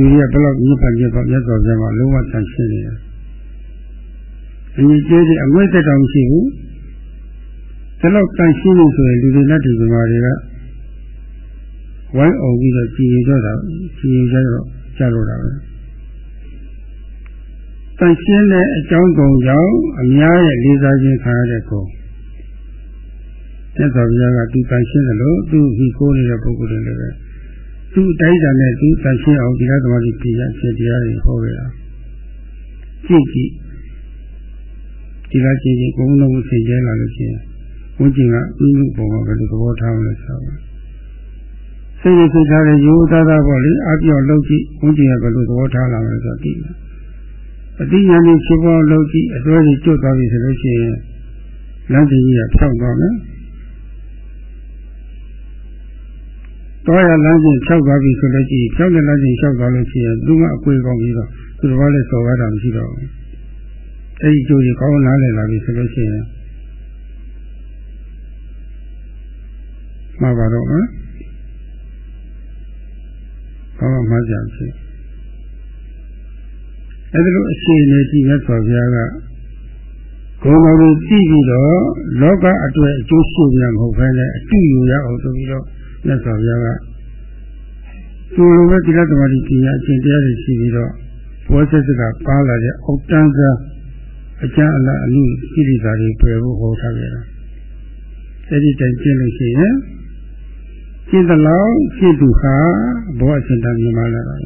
Speaker 1: သူရဘလောက်မြတ်ပတ်မြတ်ပတ်မြတ်စွာဘုရားမှာလုံးဝတန်ရှင်းနေတယ်အညီကျေးတဲ့အငွေ့သက်တောင်ရှိဘူးဒါတော့တန်ရှင်းလို့ဆိုရင်လူတွေနဲ့ဒီကမာတွေကဝိုင်းအောင်ပြီးတော့ကြည်ရင်တော့တာကြည်ရင်ကြတော့ကြားလို့တာပဲတန်ရှင်းတဲ့အကြောင်းကုန်ကြောင့်အများရဲ့လေးစားခြင်းခံရတဲ့ကုန်သက်တော်ဘုရားကသူတန်ရှင်းတယ်လို့သူဟီကိုးနေတဲ့ပုဂ္ဂိုလ်တွေလည်းပဲ သူအတိုင်းတန်နဲ့သူတန်ရှင်းအောင်ဒီလားသမားကြီးပြရဖြစ်တရားတွေဟောရတာကြည့်ကြည့်ဒီလားကြည့်ကြည့်ဘုံလုံးဆင်ကျဲလာလို့ရှိရင်ဝိကျင်ကဥမှုပုံကဘယ်လိုသဘောထားမလဲဆိုတော့စိတ်ရစိတ်ထားတဲ့ယူသားသားပေါ့လေအပြော့လုပ်ကြည့်ဝိကျင်ကဘယ်လိုသဘောထားလာမလဲဆိုတော့ဒီအတိညာဉ်ကြီးဖြစ်ပေါ်လုပ်ကြည့်အစွဲကြီးကျွတ်သွားပြီဆိုလို့ရှိရင်လမ်းကြီးကဖြောက်သွားမယ် တော့ရလမ်းကြီးဖြောက်သွားပြီဆိုလို့ရှိရင်ဖြောက်တဲ့လမ်းကြီးဖြောက်သွားလို့ရှိရင်သူကအကွေကောင်းပြီးတော့သူတော်ဘာလဲစော်ကားတာမရှိတော့ဘူးအဲဒီကျိုးကြီးကောင်းနားလည်လာပြီဆိုလို့ရှိရင်မှာပါတော့နော်ဘာမှမကြဘူးအဲဒီလိုအခြေအနေကြည့်ရသော်ဘုရားကဂုဏ်တော်ကိုကြည့်ပြီးတော့လောကအတွက်အကျိုးရှိပြန်မဟုတ်ဘဲနဲ့အတူယူရအောင်ဆိုပြီးတော့ မြတ်စွာဘုရားကသူလိုပဲတိရသမารီပညာအရှင်တရားတွေရှိပြီးတော့ဘောဆက်စကပါလာတဲ့အောက်တန်းစားအကျမ်းအလားအလူဣတိသာတွေပယ်ဖို့ဟောထားကြတာအဲဒီတိုင်ကျင့်လို့ရှိရင်ကျင့်တဲ့လောက်ကျင့်သူဟာဘောအရှင်တန်မြင်လာတာပဲ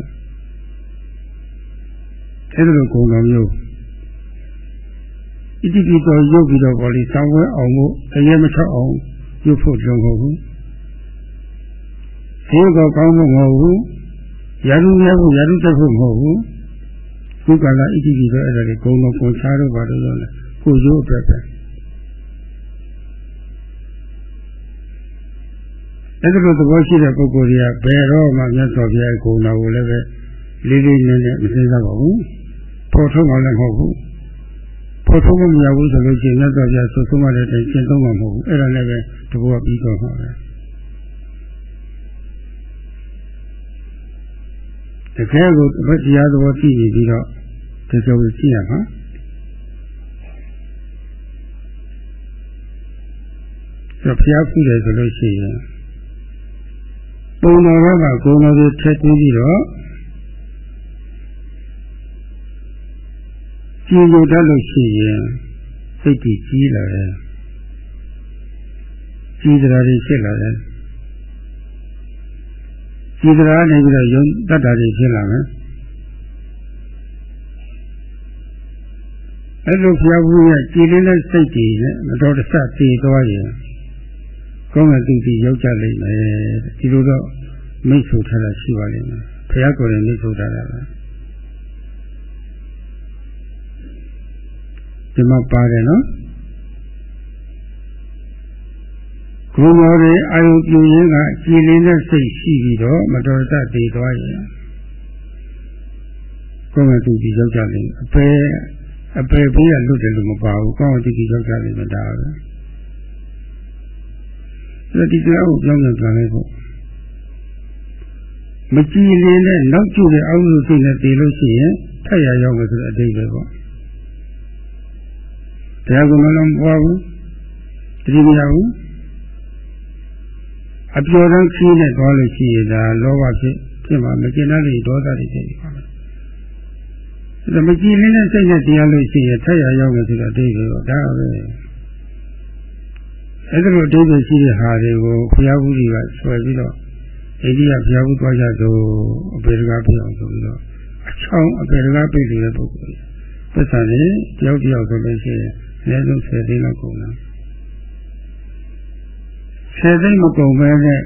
Speaker 1: အဲ့လိုကုံတော်မျိုးဣတိပိတော်ရုပ်ပြီးတော့ဗောလေဆောင်းဝဲအောင်လို့အရေးမချောက်အောင်ရုပ်ဖို့ကြုံဟုတ်ဘူး ဒီကောကောင်းဖို့မဟုတ်ဘူးယာရုရဖို့ယာရုတက်ဖို့မဟုတ်ဘူးခုကလာဣတိပိတော်အဲ့ဒါလေဂုံတော်ကိုချားတော့ပါတော့လေကိုရိုးအတွက်ပဲအဲ့ဒါလိုသဘောရှိတဲ့ပုဂ္ဂိုလ်တွေကဘယ်တော့မှမြတ်စွာဘုရားဂုဏ်တော်ကိုလည်းပဲလေးလေးနက်နက်မသိကြပါဘူးပေါ်ထုတ်မှလည်းမဟုတ်ဘူးပေါ်ထုတ်မှမရဘူးဆိုလို့ရှိရင်မြတ်စွာဘုရားဆိုဆုံးမတဲ့တိုင်ရှင်းသုံးမှာမဟုတ်ဘူးအဲ့ဒါလည်းပဲတဘောပြီးတော့မှာပဲ တကယ်ကိုဘုရားသဘောသိနေပြီးတော့တကယ်ကိုသိရမှာဆိုဘုရားပြုတယ်ဆိုလို့ရှိရင်ပုံတော်ကကိုယ်တော်ကိုထည့်သွင်းပြီးတော့ကြည်ညိုတတ်လို့ရှိရင်စိတ်ကြီးကြီးလာတယ်ကြီးစရာတွေဖြစ်လာတယ် ကြီးစရာနေပြီးတော့ယုံတတ်တာတွေဖြစ်လာမယ်အဲ့လိုဘုရားဘူးရဲ့ကြည်လင်းတဲ့စိတ်တွေနဲ့မတော်တဆတည်သွားရင်ကောင်းတဲ့သူကြီးရောက်ကြလိမ့်မယ်ဒီလိုတော့မိတ်ဆွေထားတာရှိပါလိမ့်မယ်ဘုရားကိုယ်တိုင်မိတ်ဆွေထားတာပါဒီမှာပါတယ်နော် ဂုဏ်တော်တွေအာယုပြုရင်းကကြည်လင်းတဲ့စိတ်ရှိပြီးတော့မတော်တတ်တည်သွားရင်ကောင်းတဲ့သူကြီးရောက်ကြလိမ့်မယ်အပေအပေပေးရလွတ်တယ်လို့မပါဘူးကောင်းတဲ့သူကြီးရောက်ကြလိမ့်မယ်ဒါပဲဒီတရားကိုပြောင်းပြန်ပြန်လိုက်ဖို့မကြည်လင်းတဲ့နောက်ကျတဲ့အောက်လူစိတ်နဲ့တည်လို့ရှိရင်ထက်ရရောက်လို့ဆိုတဲ့အတိတ်ပဲပေါ့တရားကိုမလုံးပွားဘူးတတိမရဘူး အပြော်တန်းခင်းနဲ့သွားလို့ရှိရင်ဒါလောဘဖြစ်ဖြစ်မှာမကျင်တတ်တဲ့ဒေါသတွေဖြစ်ပါမယ်ဒါမကြည်လင်းတဲ့စိတ်နဲ့တရားလို့ရှိရင်ထက်ရရောက်လို့ဆိုတဲ့အတိတ်ပဲပေါ့ဒါပဲအဲ့ဒါလိုအတိတ်ရှိတဲ့ဟာတွေကိုဘုရားဘူးကြီးကဆွဲပြီးတော့အိန္ဒိယဘုရားဘူးသွားကြတော့အပေတကားပြအောင်ဆိုပြီးတော့အချောင်းအပေတကားပြည့်နေတဲ့ပုဂ္ဂိုလ်သက်သာနေတယောက်တယောက်ဆိုလို့ရှိရင်အနည်းဆုံး10သိန်းလောက်ကုန်တာ 10သိန်းမကုန်ပဲနဲ့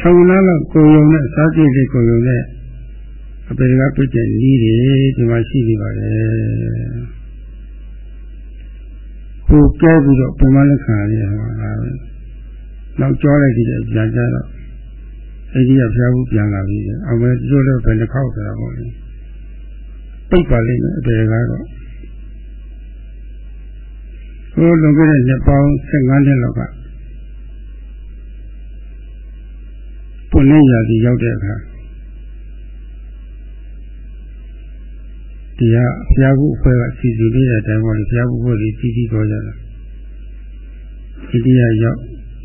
Speaker 1: ထောင်လားလောက်ကိုယုံနဲ့စားကြည့်လေးကိုယုံနဲ့အပေတကားပြည့်တဲ့ဤတွေဒီမှာရှိနေပါတယ်ကိုကဲပြီးတော့ပုံမှန်လက်ခံရရမှာလားပဲနောက်ကြောလိုက်ကြည့်တဲ့ကြာကြတော့အိန္ဒိယဘုရားဘူးပြန်လာပြီ။အမေတို့လည်းဘယ်နှခေါက်ဆိုတာပေါ့လေ။ပိတ်ပါလိမ့်မယ်အတေကတော့ဟိုလွန်ခဲ့တဲ့နှစ်ပေါင်း15နှစ်လောက်က ပုဏ္ဏရာသီရောက်တဲ့အခါဒီဟာဘုရားဘူးအဖွဲ့ကစီစီလေးတဲ့အတိုင်းပေါ့လေဘုရားဘူးအဖွဲ့ကြီးကြီးကြီးတော်ကြတာအိန္ဒိယရောက်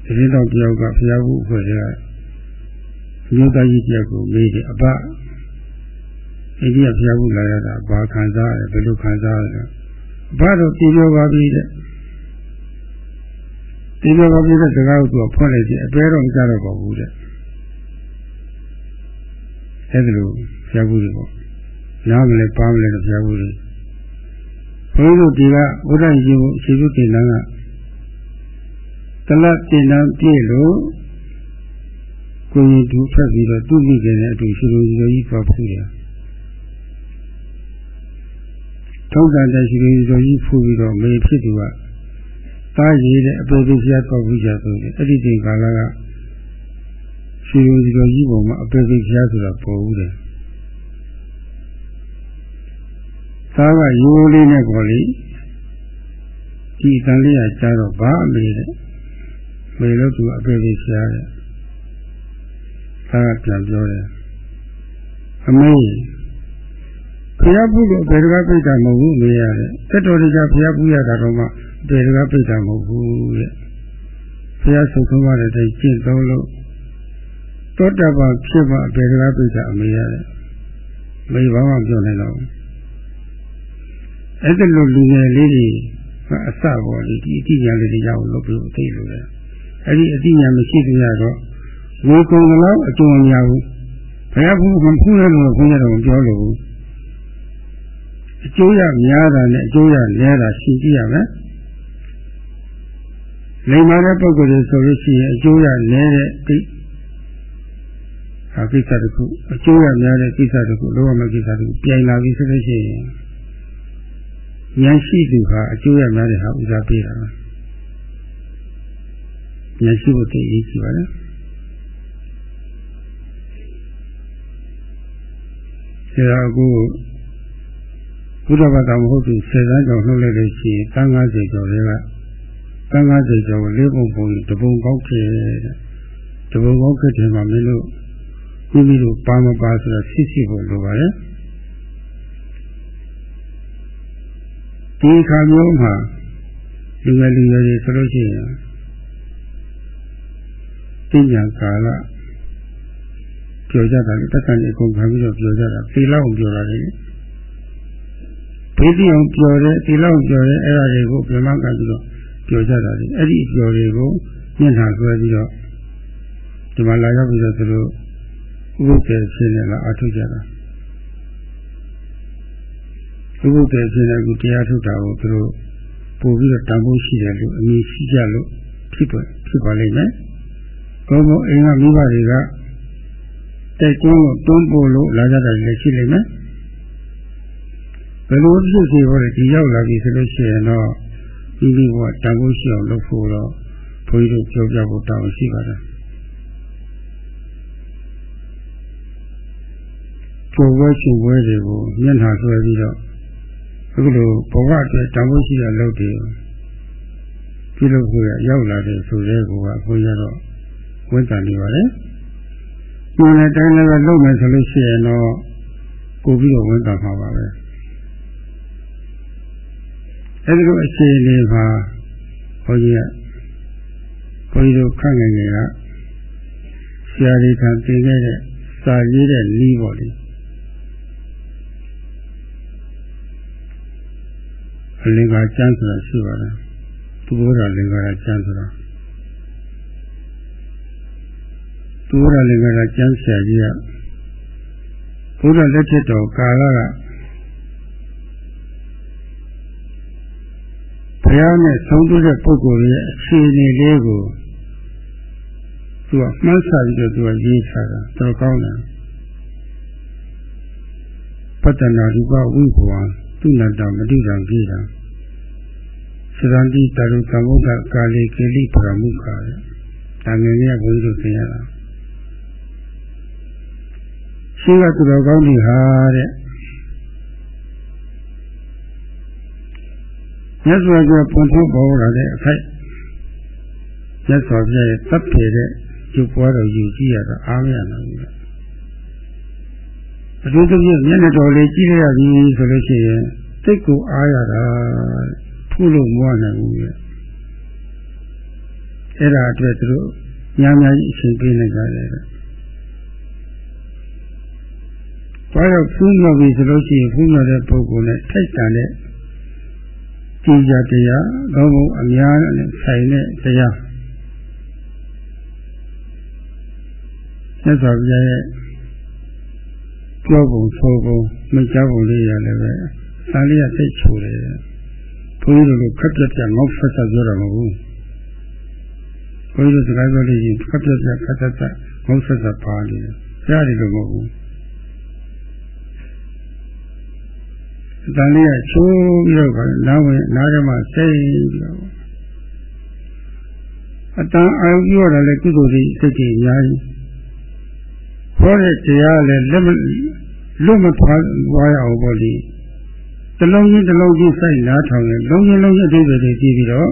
Speaker 1: သတင်းတော်တယောက်ကဘုရားဘူးအဖွဲ့ကမြို့သားကြီးတယောက်ကိုမေးတယ်အဘအိန္ဒိယဘုရားဘူးလာရတာဘာခံစားရဘယ်လိုခံစားရလဲအဘတော့ပြေပြောပါပြီတဲ့ပြေပြောပါပြီတဲ့စကားကိုသူကဖွင့်လိုက်တယ်အတွဲတော့မကြတော့ပါဘူးတဲ့ အဲဒီလိုဘုရားဘူးတွေပေါ့နားမလဲပါမလဲတော့ဘုရားဘူးတွေဘုန်းကြီးတို့ဒီကဘုရားရှင်ကိုအခြေပြုတင်တာကတလတ်တင်တန်းပြည့်လို့ကိုရင်သူဖက်ပြီးတော့သူ့မိခင်နဲ့အတူရှင်လူကြီးကြီးသွားဖူးတယ်ထောက်တန်တဲ့ရှင်လူကြီးဖူးပြီးတော့မေဖြစ်သူကသားရည်တဲ့အပေပေဖျားသွားပြီးကြဆိုတယ်အဲ့ဒီချိန်ကာလက ရှင်လူကြီးကြီးပုံမှာအပေပေဖျားဆိုတာပေါ်ဦးတယ်သားကရိုးလေးနဲ့ပေါ်လေဒီတန်လေးကကြားတော့ဘာအမေတဲ့မေလို့သူအပေပေဖျားတဲ့သားကပြန်ပြောတယ်အမေဘုရားပုလို့ဘယ်တကားပြိတ္တာမဟုတ်ဘူးမေရတယ်တက်တော်တွေကဘုရားပုရတာတော့မှဘယ်တကားပြိတ္တာမဟုတ်ဘူးတဲ့ဘုရားဆုဆုံးရတဲ့ကျင့်သုံးလို့ တောတပဖြစ်မှဘယ်တကားပြိတ္တာအမေရတယ်မေဘာမှပြောနိုင်တော့အဲ့ဒါလိုလူငယ်လေးတွေအစပေါ်ဒီအတိညာလေးတွေရအောင်လုပ်ပြီးသိလို့လေအဲ့ဒီအတိညာမရှိသေးရတော့ဝေကုံကတော့အကျုံးမများဘူးဘယ်ဘူးမဖူးရလို့ခွင့်ရတော့ပြောလို့အကျိုးရများတာနဲ့အကျိုးရနည်းတာရှင်းကြည့်ရမယ်လိမ္မာတဲ့ပုဂ္ဂိုလ်တွေဆိုလို့ရှိရင်အကျိုးရနည်းတဲ့ ကိအကိစ္စတခုအကျိုးရများတဲ့ကိစ္စတခုလောကမကိစ္စတခုပြိုင်လာပြီဆိုလို့ရှိရင်ဉာဏ်ရှိသူဟာအကျိုးရများတဲ့ဟာဥစားပေးတာပါဉာဏ်ရှိဖို့တည်ရည်ကြည့်ပါလားဆရာကဘုရားဘာသာမဟုတ်သူဆယ်သန်းကျော်နှုတ်လိုက်လို့ရှိရင်တန်း90ကျော်တွေကတန်း90ကျော်ကိုလေးပုံပုံတပုံကောက်ခဲ့တပုံကောက်ခဲ့တယ်မှာမင်းတို့ မိမိတို့ပါမပါဆိုတော့စစ်စစ်ဖို့လိုပါရဲ့ဒီခါမျိုးမှာလူငယ်လူရွယ်တွေဆိုလို့ရှိရင်ပညာကာလပြောကြတာလေတက်တန်အကုန်ခံပြီးတော့ပြောကြတာသီလောက်ပြောတာလေဘေးတိအောင်ပြောတယ်သီလောက်ပြောတယ်အဲ့ဒါတွေကိုပြမကပြီးတော့ပြောကြတာလေအဲ့ဒီပြောတွေကိုမျက်နှာဆွဲပြီးတော့ဒီမှာလာရောက်ပြီးတော့သူတို့ ဥပုပ်တယ်ဖြစ်နေလားအထုကြတာဥပုပ်တယ်ဖြစ်နေကူတရားထုတ်တာကိုသူတို့ပို့ပြီးတော့တန်ဖိုးရှိတယ်လို့အမည်ရှိကြလို့ဖြစ်ပါဖြစ်ပါလိမ့်မယ်။ဘုံဘုံအိမ်ကမိဘတွေကတိုက်တွန်းလို့တွန်းပို့လို့လာကြတာလည်းရှိလိမ့်မယ်ဘယ်လိုဖြစ်စီဟောဒီရောက်လာပြီဆိုလို့ရှိရင်တော့ဒီဒီဘဝတန်ဖိုးရှိအောင်လုပ်ဖို့တော့ဘုန်းကြီးတို့ပြောပြဖို့တောင်းရှိပါတယ် ကိုယ်ဝဲရှင်ဝဲတွေကိုမျက်နှာဆွဲပြီးတော့အခုလိုဘဝအတွက်တန်ဖိုးရှိတဲ့လုပ်တွေပြုလုပ်ဖို့ရောက်လာတဲ့ဆိုတဲ့ကောကဘုန်းကြီးတော့ဝန်တန်နေပါလေကျန်တဲ့တိုင်းလည်းလုပ်မယ်ဆိုလို့ရှိရင်တော့ပို့ပြီးတော့ဝန်တန်မှာပါပဲအဲဒီလိုအခြေအနေမှာဘုန်းကြီးကဘုန်းကြီးတို့ခန့်ငယ်ငယ်ကဆရာကြီးကသင်ခဲ့တဲ့စာရေးတဲ့လီးပေါ့လေ အလင်္ကာကျမ်းဆိုတာရှိပါတယ်သူဘောဓလင်္ကာကျမ်းဆိုတာသူဘောဓလင်္ကာကျမ်းဆရာကြီးကဘုရားလက်ထက်တော်ကာလကဘုရားနဲ့ဆုံးတွေ့တဲ့ပုဂ္ဂိုလ်ရဲ့အခြေအနေလေးကိုသူကမှန်းဆပြီးတော့သူကရေးထားတာတော်ကောင်းတယ်ပတ္တနာရူပဝိဘဝ သူနတမတိတံပြေတာသရန္တိတရုသမုဒ္ဒကာလေကေလိပရမုခါတဲ့ဒါငယ်ငယ်ကဘုန်းကြီးတို့သင်ရတာရှိကသူတော်ကောင်းတွေဟာတဲ့မြတ်စွာဘုရားပုံထုတ်ပေါ်လာတဲ့အခိုက်မြတ်စွာဘုရားရဲ့တပ်ဖြေတဲ့ကျုပ်ပွားတော်ယူကြည့်ရတာအားမရနိုင်ဘူး အထူးသဖြင့်မျက်နှာတော်လေးကြည့်ရပြီဆိုလို့ရှိရင်စိတ်ကိုအားရတာဖုလို့မဝနိုင်ဘူးလေအဲ့ဒါအတွက်သူတို့များများကြီးအချိန်ပေးနေကြတယ်ဘာလို့ဖူးမြော်ပြီဆိုလို့ရှိရင်ဖူးမြော်တဲ့ပုဂ္ဂိုလ်နဲ့ထိုက်တန်တဲ့ကြည်ကြတရားကောင်းမှုအများနဲ့ဆိုင်တဲ့တရားသက်စွာပြရဲ့ ပြောပုံဆိုပုံမကြောက်ပုံလေးရလည်းပဲသာလေးရသိချိုတယ်ဘုန်းကြီးတို့ခက်ပြက်ပြက်ငေါ့ဖက်ဆက်ပြောတာမဟုတ်ဘူးဘုန်းကြီးတို့စကားပြောလို့ရှိရင်ခက်ပြက်ပြက်ခက်ဆက်ဆက်ငေါ့ဖက်ဆက်ပါနေတယ်ဆရာတွေလိုမဟုတ်ဘူးတန်လေးကချိုးပြီးတော့နားဝင်နားထဲမှာစိတ်ပြီးတော့အတန်အာရုံပြောတာလည်းကုသိုလ်တွေစိတ်တွေအများကြီး ဟောတဲ့တရားလည်းလက်မလွတ်မသွားသွားရအောင်ပေါ့လေတလုံးချင်းတလုံးချင်းစိုက်နားထောင်ရင်လုံးချင်းလုံးချင်းအသေးတွေကြည့်ပြီးတော့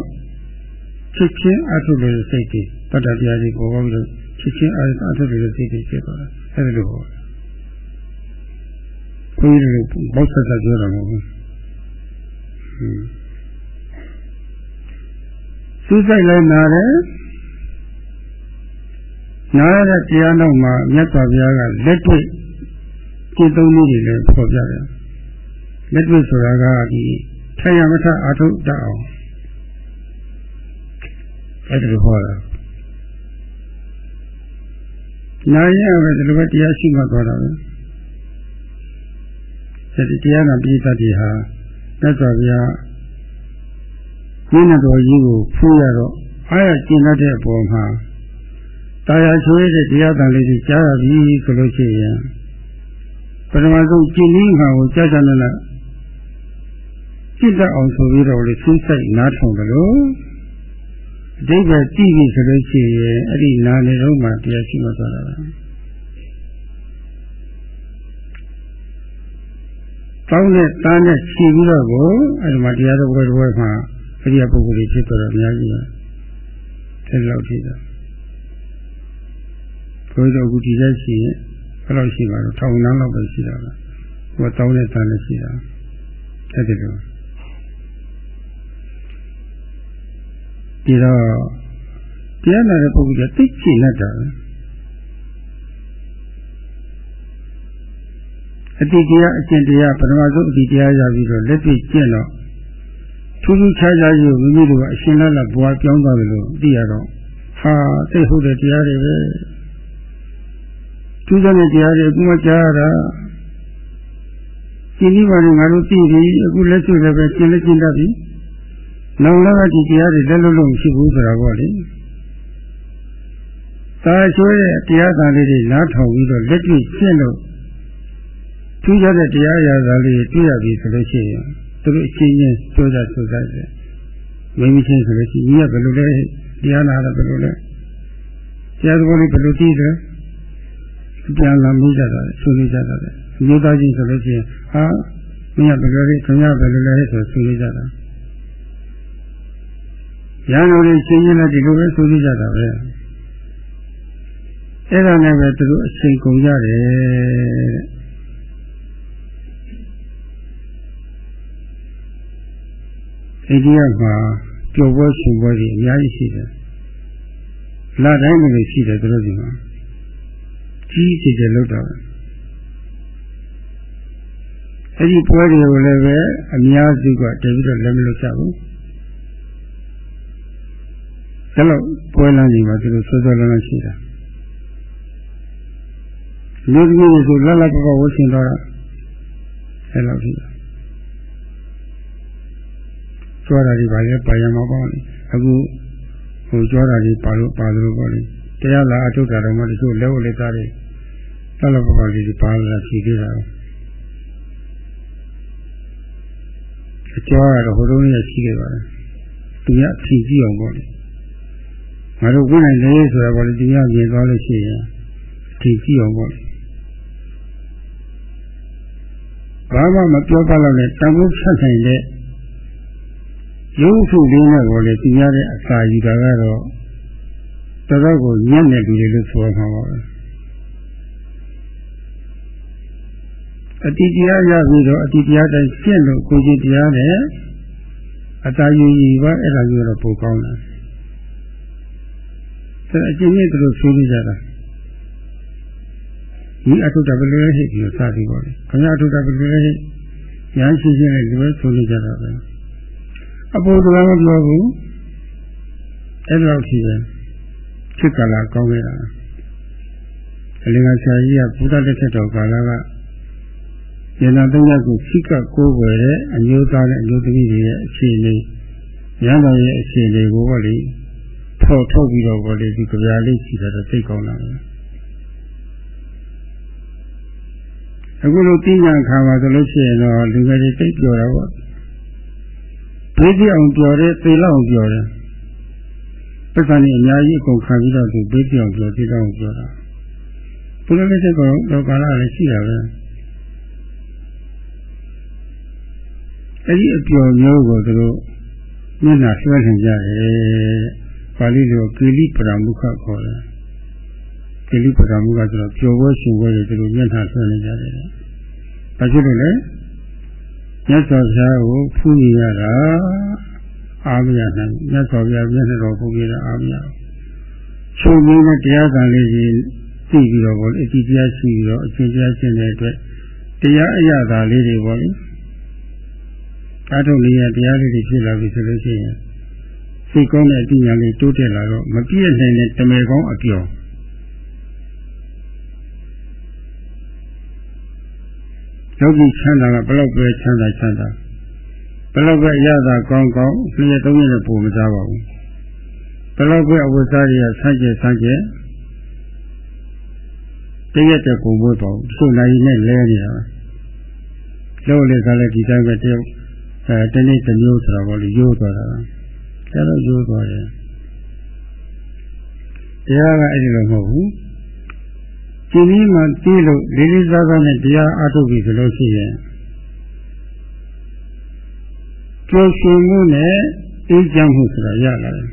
Speaker 1: ချစ်ချင်းအထုလို့စိတ်တွေတတ္တတရားကြီးပေါ်ပြီးတော့ချစ်ချင်းအထုလို့စိတ်တွေဖြစ်သွားတယ်အဲဒီလိုဟောဘုန်းကြီးတို့ဘောက်ဆက်ဆက်ပြောတာမဟုတ်ဘူးစူးစိုက်လိုက်နာတယ် နားရတဲ့တရားနောက်မှာမြတ်စွာဘုရားကလက်တွေ့ကျင့်သုံးနည်းတွေလည်းဖော်ပြတယ်လက်တွေ့ဆိုတာကဒီထိုင်ရမထအာထုတတ်အောင်အဲ့ဒါလိုဟောတာနားရပဲဒီလိုပဲတရားရှိမှသွားတာပဲဒီတရားနာပိဋကတိဟာသက်စွာဘုရားဉာဏ်တော်ကြီးကိုဖူးရတော့အားရကျင့်တတ်တဲ့အပေါ်မှာ တာယာချွေးတဲ့တရားတန်လေးကြီးကြားရပြီဆိုလို့ရှိရင်ပထမဆုံးကျင့်နည်းခံကိုကြားကြနဲ့လားကြည့်တတ်အောင်ဆိုပြီးတော့လေစဉ်းစိတ်နားထောင်တယ်လို့အတိတ်ကကြည့်ပြီဆိုလို့ရှိရင်အဲ့ဒီနာနေတော့မှတရားရှိမှသွားတာပါတောင်းတဲ့တားနဲ့ခြီးပြီးတော့ကိုအဲ့ဒီမှာတရားတော်ဘွယ်ဘွယ်မှာအရိယပုဂ္ဂိုလ်တွေဖြစ်တော့အများကြီးပါအဲ့လောက်ဖြစ်တော့ ဘုရားတော်ကူတည်ရရှိရင်ဘယ်လောက်ရှိပါတော့ထောင်နှန်းလောက်ပဲရှိတာပါဟိုတောင်းတဲ့တားနဲ့ရှိတာအဲ့ဒီလိုဒီတော့တရားနာတဲ့ပုဂ္ဂိုလ်ကသိချင်တတ်တာပဲအတိတရားအကျင့်တရားပထမဆုံးအတိတရားရပြီးတော့လက်တွေ့ကျင့်တော့ထူးထူးခြားခြားယူမိမိတို့ကအရှင်လတ်လဘွားပြောင်းသွားတယ်လို့သိရတော့ဟာသိဟုတ်တဲ့တရားတွေပဲ ထူးခြားတဲ့တရားတွေအခုမှကြားရတာဒီနည်းပါနဲ့ငါတို့သိပြီအခုလက်တွေ့လည်းပဲကျင့်လက်ကျင့်တတ်ပြီနောက်လည်းဒီတရားတွေလက်လွတ်လို့မရှိဘူးဆိုတာပေါ့လေသာချွေးတဲ့တရားသာလေးတွေနားထောင်ပြီးတော့လက်တွေ့ကျင့်လို့ထူးခြားတဲ့တရားရာသာလေးတွေ့ရပြီဆိုလို့ရှိရင်သူတို့အချင်းချင်းပြောကြဆိုကြတယ်မင်းမချင်းဆိုလို့ရှိရင်ဘယ်လိုလဲတရားနာတယ်ဘယ်လိုလဲတရားသဘောလေးဘယ်လိုသိတယ် ပြန်လာမိကြတာဆွေးနွေးကြတာအမျိုးသားချင်းဆိုလို့ရှိရင်ဟာမင်းကဘယ်လိုလဲခင်ဗျားဘယ်လိုလဲဆိုဆွေးနွေးကြတာရန်တော်လေးချင်းချင်းလည်းဒီလိုပဲဆွေးနွေးကြတာပဲအဲ့ဒါနဲ့ပဲသူတို့အချိန်ကုန်ကြတယ်အိန္ဒိယမှာပျော်ပွဲရှင်ပွဲတွေအများကြီးရှိတယ်။လာတိုင်းလည်းရှိတယ်သူတို့ဒီမှာ ကြီးကြီးကျယ်လောက်တာအဲ့ဒီပွဲတွေကိုလည်းပဲအများစုကတပြီးတော့လက်မလို့ကြဘူး။ဒါလို့ပွဲလမ်းတွေမှာသူတို့စောစောလမ်းလမ်းရှိတာ။လူကြီးတွေဆိုလတ်လတ်ပပဝှရှင်တော့အဲ့လိုရှိတာကြွားတာဒီပါလေပါရမှာပေါ့လေအခုဟိုကြွားတာဒီပါလို့ပါလို့ပေါ့လေတရားလာအထုတ်တာတော့မှတချို့လက်ဝလက်သားတွေ တက်လို့ပေါ့လေဒီပါလာရှိသေးတာအကျော်ကတော့ဟိုတုန်းကရှိခဲ့ပါတယ်သူကအဖြေကြည့်အောင်ပေါ့လေငါတို့ဝင်နိုင်လေဆိုတာပေါ့လေသူကမြင်သွားလို့ရှိရင်အဖြေကြည့်အောင်ပေါ့လေဘာမှမပြောပါတော့နဲ့တန်ဖိုးဖြတ်နိုင်တဲ့ရုပ်စုလေးနဲ့ကိုလေသိရတဲ့အစာယူတာကတော့တော်တော်ကိုညံ့တဲ့လူတွေလို့ဆိုရမှာပါပဲ အတိတရားရပြီးတော့အတိတရားတိုင်းရှင်းလို့ကိုကြီးတရားနဲ့အတာယူယူပါအဲ့ဒါမျိုးတော့ပိုကောင်းတယ်ဆိုအကျဉ်းချင်းတို့ဆွေးနွေးကြတာဒီအထုတဘယ်လိုလဲဟိပြီးစသည်ပေါ့လေခင်ဗျားအထုတဘယ်လိုလဲဟိညာရှိရှိနဲ့ဒီလိုဆွေးနွေးကြတာပဲအပေါ်ကလည်းမပြောဘူးအဲ့တော့ရှိတယ်ချစ်ကလာကောင်းခဲ့တာအလင်္ကာဆရာကြီးကဘုရားလက်ထက်တော်ကာလက ဉာဏ်သုံးရပ်ကိုစိကကိုးွယ်တဲ့အမျိုးသားနဲ့အမျိုးသမီးတွေရဲ့အခြေအနေဉာဏ်တော်ရဲ့အခြေအနေကိုပေါ့လေထောက်ထုတ်ပြီးတော့ပေါ့လေဒီကြပြလေးရှိတာတော့သိကောင်းလာတယ်အခုလိုသိညာခါမှာဆိုလို့ရှိရင်တော့လူငယ်တွေသိပြောတာပေါ့ဘေးပြအောင်ပြောတယ်သေလောက်အောင်ပြောတယ်ပစ္စံนี่အများကြီးအကုန်ခံပြီးတော့သူဘေးပြအောင်ပြောသေလောက်အောင်ပြောတာဘုရားလက်ချက်ကတော့ကာလလည်းရှိတာပဲ အဲ့ဒီအပျော်မျိုးကိုသူတို့မျက်နှာဆွဲထင်ကြတယ်ပါဠိလိုကိလိပရမုခခေါ်တယ်ကိလိပရမုခဆိုတော့ပျော်ပွဲရှင်ပွဲတွေသူတို့မျက်နှာဆွဲနေကြတယ်ဘာဖြစ်လို့လဲမြတ်စွာဘုရားကိုဖူးနေရတာအာမရနိုင်မြတ်စွာဘုရားမျက်နှာတော်ဖူးပြတာအာမရချုပ်ရင်းနဲ့တရားကံလေးကြီးသိပြီးတော့ဘောလေအတိတရားရှိပြီးတော့အရှင်တရားရှင်းတဲ့အတွက်တရားအရသာလေးတွေပေါ့လေ အားထုတ်လေးရတရားလေးတွေဖြစ်လာပြီဆိုလို့ရှိရင်စိတ်ကောင်းတဲ့အတိညာလေးတိုးတက်လာတော့မပြည့်နိုင်တဲ့တမေကောင်းအပြောင်းယောဂီချမ်းသာကဘလောက်ပဲချမ်းသာချမ်းသာဘလောက်ပဲရတာကောင်းကောင်းနှစ်ရက်သုံးရက်နဲ့ပုံမစားပါဘူးဘလောက်ပဲအဝတ်စားရဆန့်ကျက်ဆန့်ကျက်တရက်တည်းပုံမွေးပါဘူးသူ့နိုင်နဲ့လဲနေတာလို့လေကလည်းဒီတိုင်းပဲတယောက် အဲတနေ့တစ်မျိုးဆိုတော့လေရိုးသွားတာကျတော့ရိုးသွားတယ်တရားကအဲ့ဒီလိုမဟုတ်ဘူးဒီနည်းမှတီးလို့လေးလေးစားစားနဲ့တရားအားထုတ်ပြီဆိုလို့ရှိရင်ကျော်ရှင်မှုနဲ့အေးချမ်းမှုဆိုတာရလာတယ်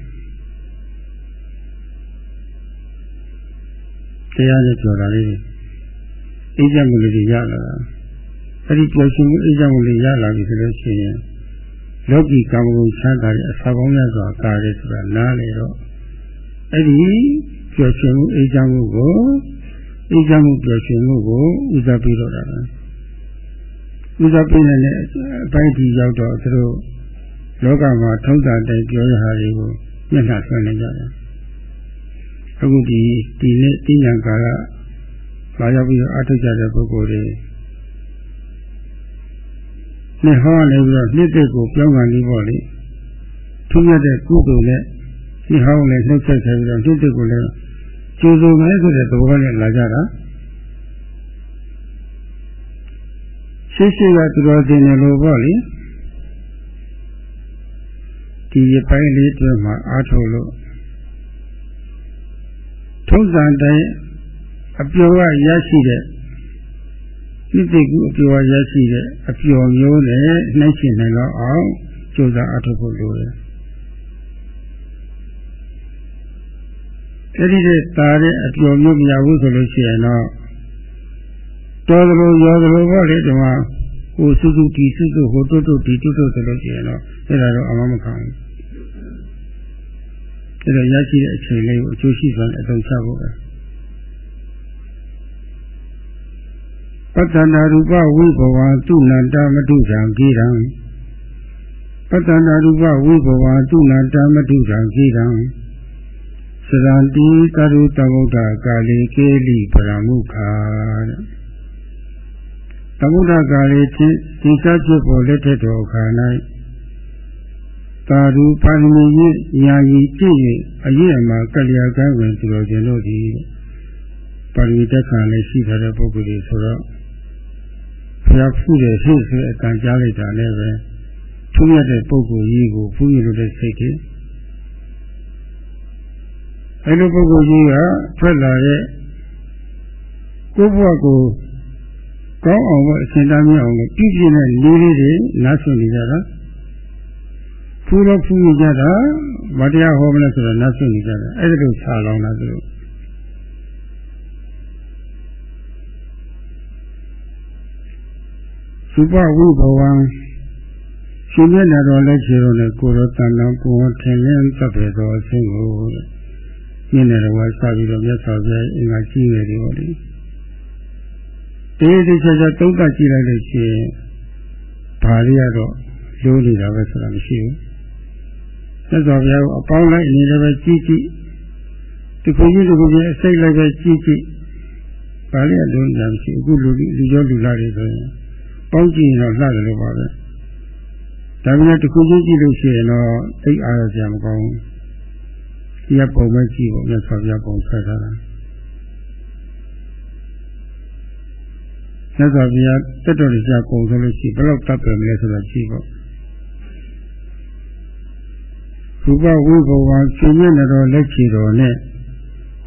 Speaker 1: တရားနဲ့ပြောတာလေးအေးချမ်းမှုလေးရလာတာ အဲ့ဒီကျော်ရှင်မှုအေးချမ်းမှုလေးရလာပြီဆိုလို့ရှိရင်လောကီကာမဂုဏ်ချမ်းသာတဲ့အစာပေါင်းများစွာကာရဲဆိုတာနားလေတော့အဲ့ဒီကျော်ရှင်မှုအေးချမ်းမှုကိုအေးချမ်းမှုပျော်ရွှင်မှုကိုဦးစားပေးတော့တာပဲဦးစားပေးနေတဲ့အပိုင်းဒီရောက်တော့သူတို့လောကမှာထုံးတာတိုင်ပြောရဟာတွေကိုမျက်နှာဆွဲနေကြတယ်အခုဒီဒီနေ့တိညာကာလလာရောက်ပြီးအထုတ်ကြတဲ့ပုဂ္ဂိုလ်တွေ နှစ်ဟောနေပြီးတော့နှစ်သက်ကိုပြောင်းကန်ပြီးပေါ့လေထူးမြတ်တဲ့ကုသိုလ်နဲ့နှစ်ဟောင်းလည်းနှုတ်ဆက်ခဲ့ပြီးတော့နှစ်သက်ကိုလည်းကျိုးစုံမယ်ဆိုတဲ့သဘောနဲ့လာကြတာရှိရှိကသူတော်စင်တယ်လို့ပေါ့လေဒီရပိုင်းလေးတွေမှာအားထုတ်လို့ထုံးစံတိုင်းအပျော်ကရရှိတဲ့ စိတ်တကူအပျော်ရရှိတဲ့အပျော်မျိုးနဲ့နှိုက်ရှင်နိုင်တော့အောင်ကြိုးစားအားထုတ်ဖို့လိုတယ်အဲ့ဒီတဲ့ตาတဲ့အပျော်မျိုးမရဘူးဆိုလို့ရှိရင်တော့တော်သလိုရောသလိုပေါ့လေဒီမှာဟိုစုစုတီစုစုဟိုတွတ်တွတ်ဒီတွတ်တွတ်ဆိုလို့ရှိရင်တော့အဲ့ဒါတော့အမှမခံဘူးအဲ့တော့ရရှိတဲ့အချိန်လေးကိုအကျိုးရှိစွာနဲ့အသုံးချဖို့ပဲ ပတ္တနာရူပဝိဘဝသူနန္တမတုဇံကိရံပတ္တနာရူပဝိဘဝသူနန္တမတုဇံကိရံစရံတိကရုတဗုဒ္ဓကာလေကေလိပရမုခာတဲ့သမုဒ္ဒကာလေတိဒီစဖြစ်ပေါ်လက်ထက်တော်အခါ၌သာဓုပါရမီ၏ညာကြီးကြည့်၍အရေးအမှာကလျာကံဝင်သူတော်ရှင်တို့သည်ပါရမီတက်ခံလည်းရှိတဲ့ပုဂ္ဂိုလ်တွေဆိုတော့ ဘုရားဖူးတယ်ဟိဆိုအကံကြားလိုက်တာလည်းပဲထူးရတဲ့ပုဂ္ဂိုလ်ကြီးကိုဖူးရလို့တဲ့စိတ်တွေအဲလိုပုဂ္ဂိုလ်ကြီးကထွက်လာတဲ့ကိုယ့်ဘဝကိုကောင်းအောင်လို့အစဉ်တမ်းမြအောင်လို့ပြည့်ပြည့်နဲ့လေးလေးတွေနားဆွနေကြတာဖူးတော့ဖူးနေကြတာမတရားဟောမလဲဆိုတော့နားဆွနေကြတာအဲ့ဒါလိုဆာလောင်တာသူတို့ သုပဝိဘဝံရှင်မျက်နှာတော်လက်ချေတော်နဲ့ကိုယ်တော်တန်တန်ပုံထင်လင်းသတ်ပေတော်အခြင်းကိုမျက်နှာတော်ကစပြီးတော့မြတ်စွာဘုရားအင်္ဂါကြီးနေတယ်ပေါ့လေတေးသေးချာချာသုံးသပ်ကြည့်လိုက်လို့ရှိရင်ဘာလေးကတော့လိုးနေတာပဲဆိုတာမရှိဘူးမြတ်စွာဘုရားကိုအပေါင်းလိုက်အနေနဲ့ပဲကြည့်ကြည့်ဒီခုကြီးဒီခုကြီးအစိတ်လိုက်ပဲကြည့်ကြည့်ဘာလေးကလိုးနေတာမရှိအခုလူလူရောလူလာတွေဆိုရင် ပေါင်းကြည့်ရင်တော့လှတယ်လို့ပါပဲဒါပေမဲ့တခုချင်းကြည့်လို့ရှိရင်တော့သိအားရစရာမကောင်းဘူးဒီကပုံပဲကြည့်ဖို့မြတ်စွာဘုရားပုံဆွဲထားတာမြတ်စွာဘုရားတက်တော်ရပုံဆိုလို့ရှိဘယ်လောက်တတ်တယ်မလဲဆိုတော့ကြည့်ပေါ့ရူပဝိဘဝရှင်မျက်နှာတော်လက်ချီတော်နဲ့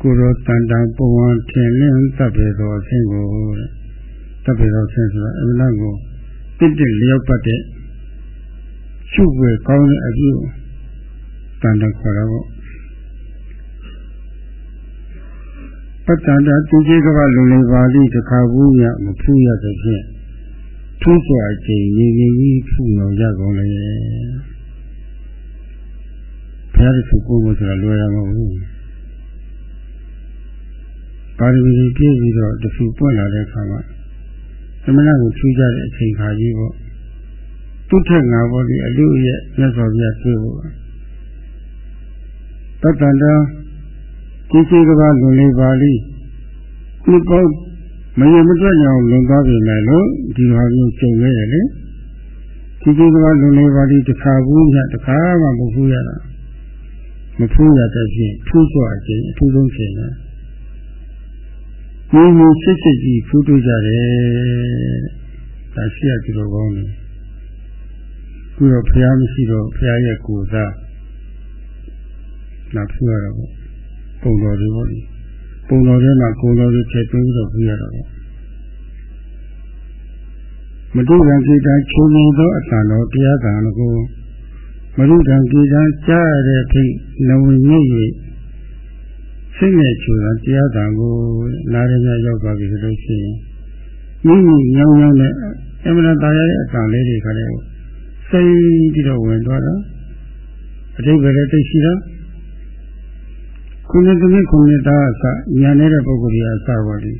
Speaker 1: ကိုယ်တော်တန်တန်ပုံဝထင်လင်းတတ်ပေတော်အခြင်းကိုတ တ်ပေတော်ဆင်းဆိုတော့အမှန်ကိုတစ်တစ်လျောက်ပတ်တဲ့ရှုပ်ွယ်ကောင်းတဲ့အပြုတန်တန်ခေါ်တော့ပတ္တန္တသူကြီးကဘာလုံလေပါဠိတခါဘူးရမဖူးရသဖြင့်ထူးစွာချိန်ရည်ရည်ကြီးဖူးတော်ရကုန်လေဘုရားတခုကိုယ်ကိုဆိုတာလွယ်ရမှာမဟုတ်ဘူးပါရမီပြည့်ပြီးတော့တခုပွင့်လာတဲ့အခါမှာ သမဏကိုထူးကြတဲ့အချိန်ခါကြီးပေါ့သူထက်ငါဘောဒီအလူရဲ့မြတ်စွာဘုရားတွေ့ဖို့တတ္တန္တဒီစီကဘာလွန်လေးပါဠိဒီပေါ့မယမတွက်ကြောင်လွန်သွားပြီလေလို့ဒီဟာမျိုးကျုံနေတယ်လေဒီစီကဘာလွန်လေးပါဠိတစ်ခါဘူးညတစ်ခါမှမဖူးရတာမဖူးရတဲ့ဖြင့်ထူးစွာခြင်းအထူးဆုံးခြင်းနဲ့ ဒီမျိုးစစ်စစ်ကြီးဖူးတွေ့ကြတယ်ဒါရှိရသူတော်ကောင်းတယ်ခုတော့ဖះမရှိတော့ဖះရဲ့ကိုယ်သားလာဖူးရတော့ပုံတော်တွေပေါ့ပုံတော်ထဲမှာကိုယ်တော်တွေထည့်သွင်းပြီးတော့ဖူးရတော့မတုရံကိတံချုံနေသောအတန်တော်တရားကံကိုမရုဒံကိတံကြားရတဲ့ဖိနဝိညိ၍ စိတ်နဲ့ချူတာတရားကံကိုနားရမြရောက်သွားပြီဆိုလို့ရှိရင်မိမိညောင်းညောင်းနဲ့အမှန်တရားရတဲ့အတန်လေးတွေကလည်းစိတ်ပြီးတော့ဝင်သွားတာအတိတ်ပဲသိရှိတာခုနှစ်သမီးခုနှစ်သားအစညာနေတဲ့ပုဂ္ဂိုလ်ကြီးအစပါလိ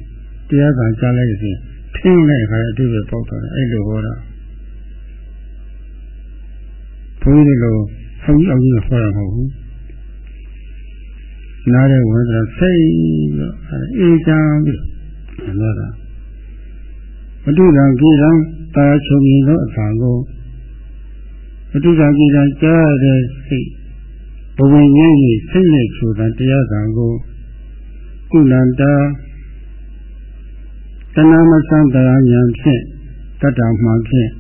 Speaker 1: တရားကကြားလိုက်ရင်ထင်းတဲ့အခါအတိတ်ပဲပေါက်သွားတယ်အဲ့လိုဟောတာဘုန်းကြီးတို့ဆောင်းကြီးအောင်ကြီးဟောရမှာမဟုတ်ဘူး နားတဲ့ဝင်တော့စိတ်ပြီးအေးချမ်းပြီးတော့တာမတုံကိရံတာချုံရင်သောအတန်ကိုအတုကကိရံကြားတဲ့စိတ်ဘဝင်ရင်းကြီးစိတ်နဲ့ချူတာတရားကံကိုကုလန္တာတဏမသံတရားဉာဏ်ဖြင့်တတ္တမှဖြင့်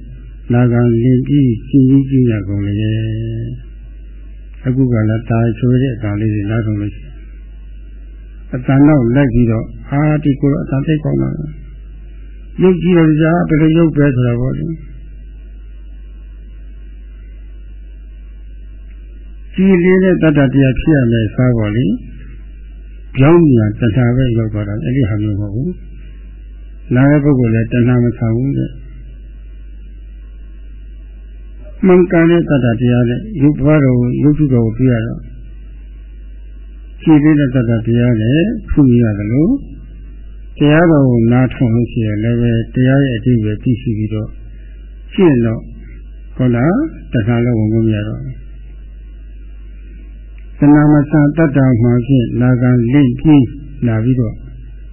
Speaker 1: နာဂံလင်ပြီးရှင်းကြီးကြည့်ရကုန်လေအခုကလည်းတာချိုးတဲ့အတန်လေးတွေနားဆုံးလို့ရှိ အတန်တော့လိုက်ပြီးတော့အာဒီကိုအတန်သိကောင်းတာရုပ်ကြည့်ရကြဘယ်လိုရုပ်ပဲဆိုတော့ဗောလေကြည်လေးတဲ့တတ္တတရားဖြစ်ရမယ်စားပါလေကြောင်းညာတဏှာပဲရောက်သွားတာအဲ့ဒီဟာမျိုးမဟုတ်ဘူးနားတဲ့ပုဂ္ဂိုလ်လည်းတဏှာမဆောင်ဘူးတဲ့မှန်ကန်တဲ့တတ္တတရားနဲ့ရုပ်ဘဝတော်ရုပ်ထုတော်ကိုပြရတော့ ကြည်လေးတဲ့တတ္တတရားနဲ့ဖူးရတယ်လို့တရားတော်ကိုနားထောင်လို့ရှိရင်လည်းပဲတရားရဲ့အတိအကျသိရှိပြီးတော့ရှင်းတော့ဟုတ်လားတခါလည်းဝင်လို့မရတော့သနာမဆန်တတ္တမှာဖြင့်နာဂံလိပြီးလာပြီးတော့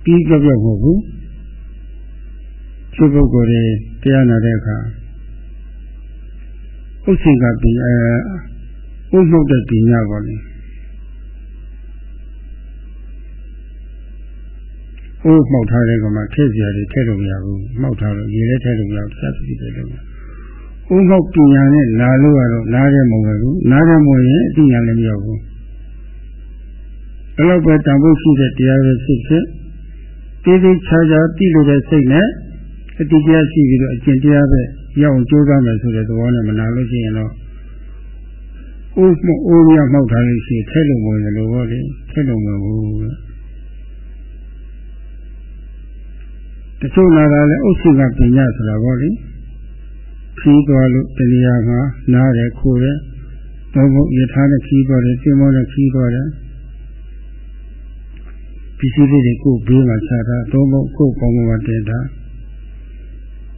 Speaker 1: ပြီးကြပြောက်မဟုတ်ဘူးသူပုဂ္ဂိုလ်တွေတရားနာတဲ့အခါဥစ္စေကပင်အဲဥမှုတ်တဲ့ပညာပါလေ ဥမှုတ်ထားတဲ့ကောင်မှာထည့်စရာတွေထည့်လို့မရဘူးမှောက်ထားလို့ရေလည်းထည့်လို့မရဘူးစသဖြင့်တယ်လို့ဥမှုတ်ပညာနဲ့နာလို့ကတော့နားရဲမဟုတ်ဘူးနားရဲမဟုတ်ရင်အတိညာလည်းမရောက်ဘူးအဲ့လိုပဲတန်ဖို့ရှိတဲ့တရားပဲဖြစ်ဖြစ်သေးသေးချာချာသိလို့တဲ့စိတ်နဲ့အတိတရားရှိပြီးတော့အကျင့်တရားပဲရောက်အောင်ကြိုးစားမယ်ဆိုတဲ့သဘောနဲ့မနာလို့ရှိရင်တော့အိုးမအိုးရမှောက်ထားလို့ရှိရင်ထဲလို့မဝင်လို့ဘောလေထဲလို့မဘူး ချို့လာတာလည်းအုပ်စုကပညာဆိုတာဘောလေခီးသွားလို့တရားမှာနားတယ်ခိုးတယ်တော့ဘုယထာနဲ့ခီးသွားတယ်ပြင်မောနဲ့ခီးသွားတယ်ပစ္စည်းလေးတွေကိုဘေးမှာချတာတော့ဘုကိုယ်ပေါင်းမှာတင်တာ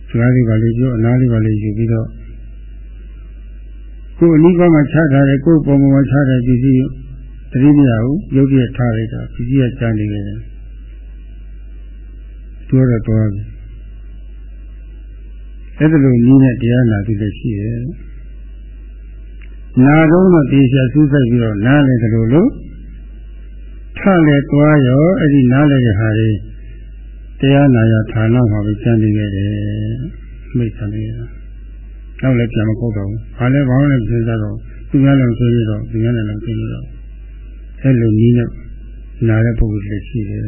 Speaker 1: စကားလေးပါလေးပြောအနားလေးပါလေးယူပြီးတော့ကိုယ်အနိဗ္ဗာန်မှာချထားတယ်ကိုယ်ပုံမှာချတဲ့ပစ္စည်းတတိမရဘူးရုပ်ပြထားလိုက်တာပစ္စည်းကကျန်နေတယ် ပြောတော့တော့ပြီအဲ့ဒါလိုနည်းနဲ့တရားနာပြီးလည်းရှိတယ်နာတော့တော့တေချာစူးစိုက်ပြီးတော့နားလေတယ်လို့လို့ထလည်းသွားရောအဲ့ဒီနားလေတဲ့ဟာတွေတရားနာရဌာနမှာပဲကျန်နေခဲ့တယ်မိတ်ဆံလေးနောက်လည်းပြန်မပုတ်တော့ဘူးဘာလဲဘာလဲစဉ်းစားတော့သူများလည်းဆိုရတော့သူများလည်းဆိုရတော့အဲ့လိုနည်းနဲ့နားတဲ့ပုဂ္ဂိုလ်တွေရှိတယ်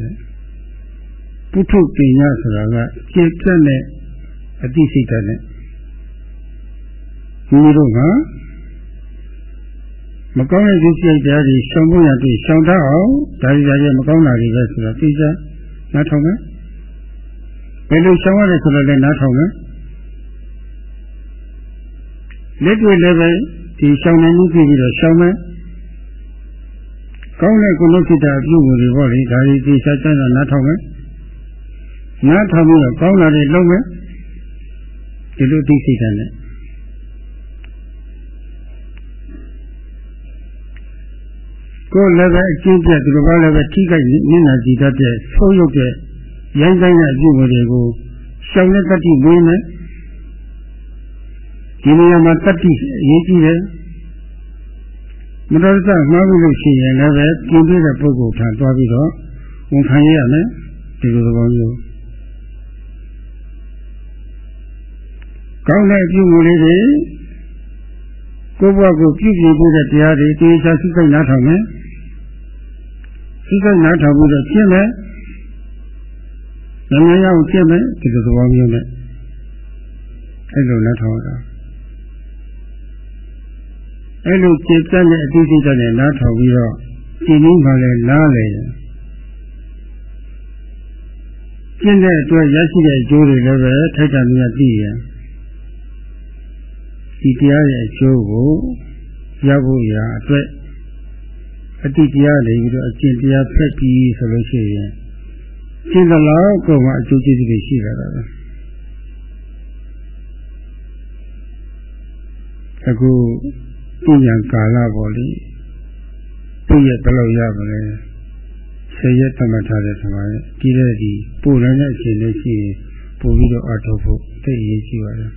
Speaker 1: ပုထုပညာဆိုတာကကျေပြတ်တဲ့အတိစိတ်နဲ့ဒီလိုကမကောင်းတဲ့ဒီစိတ်တရားတွေရှောင်ဖို့ရပြီးရှောင်တတ်အောင်ဒါကြီးဒါကြီးမကောင်းတာတွေပဲဆိုတော့သိချာနားထောင်မယ်ဘယ်လိုရှောင်ရလဲဆိုတော့လည်းနားထောင်မယ်လက်တွေ့လည်းပဲဒီရှောင်နေမှုကြည့်ပြီးတော့ရှောင်မယ်ကောင်းတဲ့ကုလခိတအပြုအမူတွေပေါ့လေဒါကြီးသိချာချာနားထောင်မယ် နားထောင်ပြီးတော့ကောင်းတာတွေလုပ်မယ်ဒီလိုသိစိတ်တယ်နဲ့ကိုယ်လည်းပဲအကျင့်ပြသူတို့ကလည်းပဲထိခိုက်နစ်နာကြည့်တတ်တဲ့ဆိုးရုပ်တဲ့ရိုင်းတိုင်းတဲ့အပြုအမူတွေကိုရှောင်တဲ့တတိဝေးမယ်ဒီနေရာမှာတတိအရေးကြီးတယ်မတော်တဆမှားဘူးလို့ရှိရင်လည်းပဲကျင့်ပြတဲ့ပုဂ္ဂိုလ်ထံသွားပြီးတော့ဝန်ခံရရမယ်ဒီလိုသဘောမျိုး ကောင်းတဲ့အပြုအမူလေးတွေကိုယ့်ဘဝကိုပြုပြင်ဖို့တဲ့တရားတွေတေချာစိတ်စိတ်နားထောင်မယ်စိတ်စိတ်နားထောင်ပြီးတော့ကျင့်မယ်ဉာဏ်ရအောင်ကျင့်မယ်ဒီလိုသဘောမျိုးနဲ့အဲ့လိုနားထောင်တာအဲ့လိုကျင့်တတ်တဲ့အတိစိတ်နဲ့နားထောင်ပြီးတော့ကျင့်ပြီးမှလည်းနားလေကျင့်တဲ့အတွက်ရရှိတဲ့အကျိုးတွေလည်းပဲထိုက်တန်မြတ်သိရင် ဒီတရားရဲ့အကျိုးကိုရဖို့ရာအတွက်အတိတရားတွေပြီးတော့အကျင့်တရားဖက်ပြီးဆိုလို့ရှိရင်ကျင့်သလောက်ကိုမှအကျိုးကျေးဇူးတွေရှိတာပဲအခုပြညာကာလပေါ်လေပြည့်ရဲ့ဘယ်လိုရမလဲဆယ်ရက်သတ်မှတ်ထားတဲ့ဆံပါရဲ့ဒီတဲ့ဒီပို့နိုင်တဲ့အချိန်လေးရှိရင်ပို့ပြီးတော့အထောက်ဖို့သိအရေးကြီးပါတယ်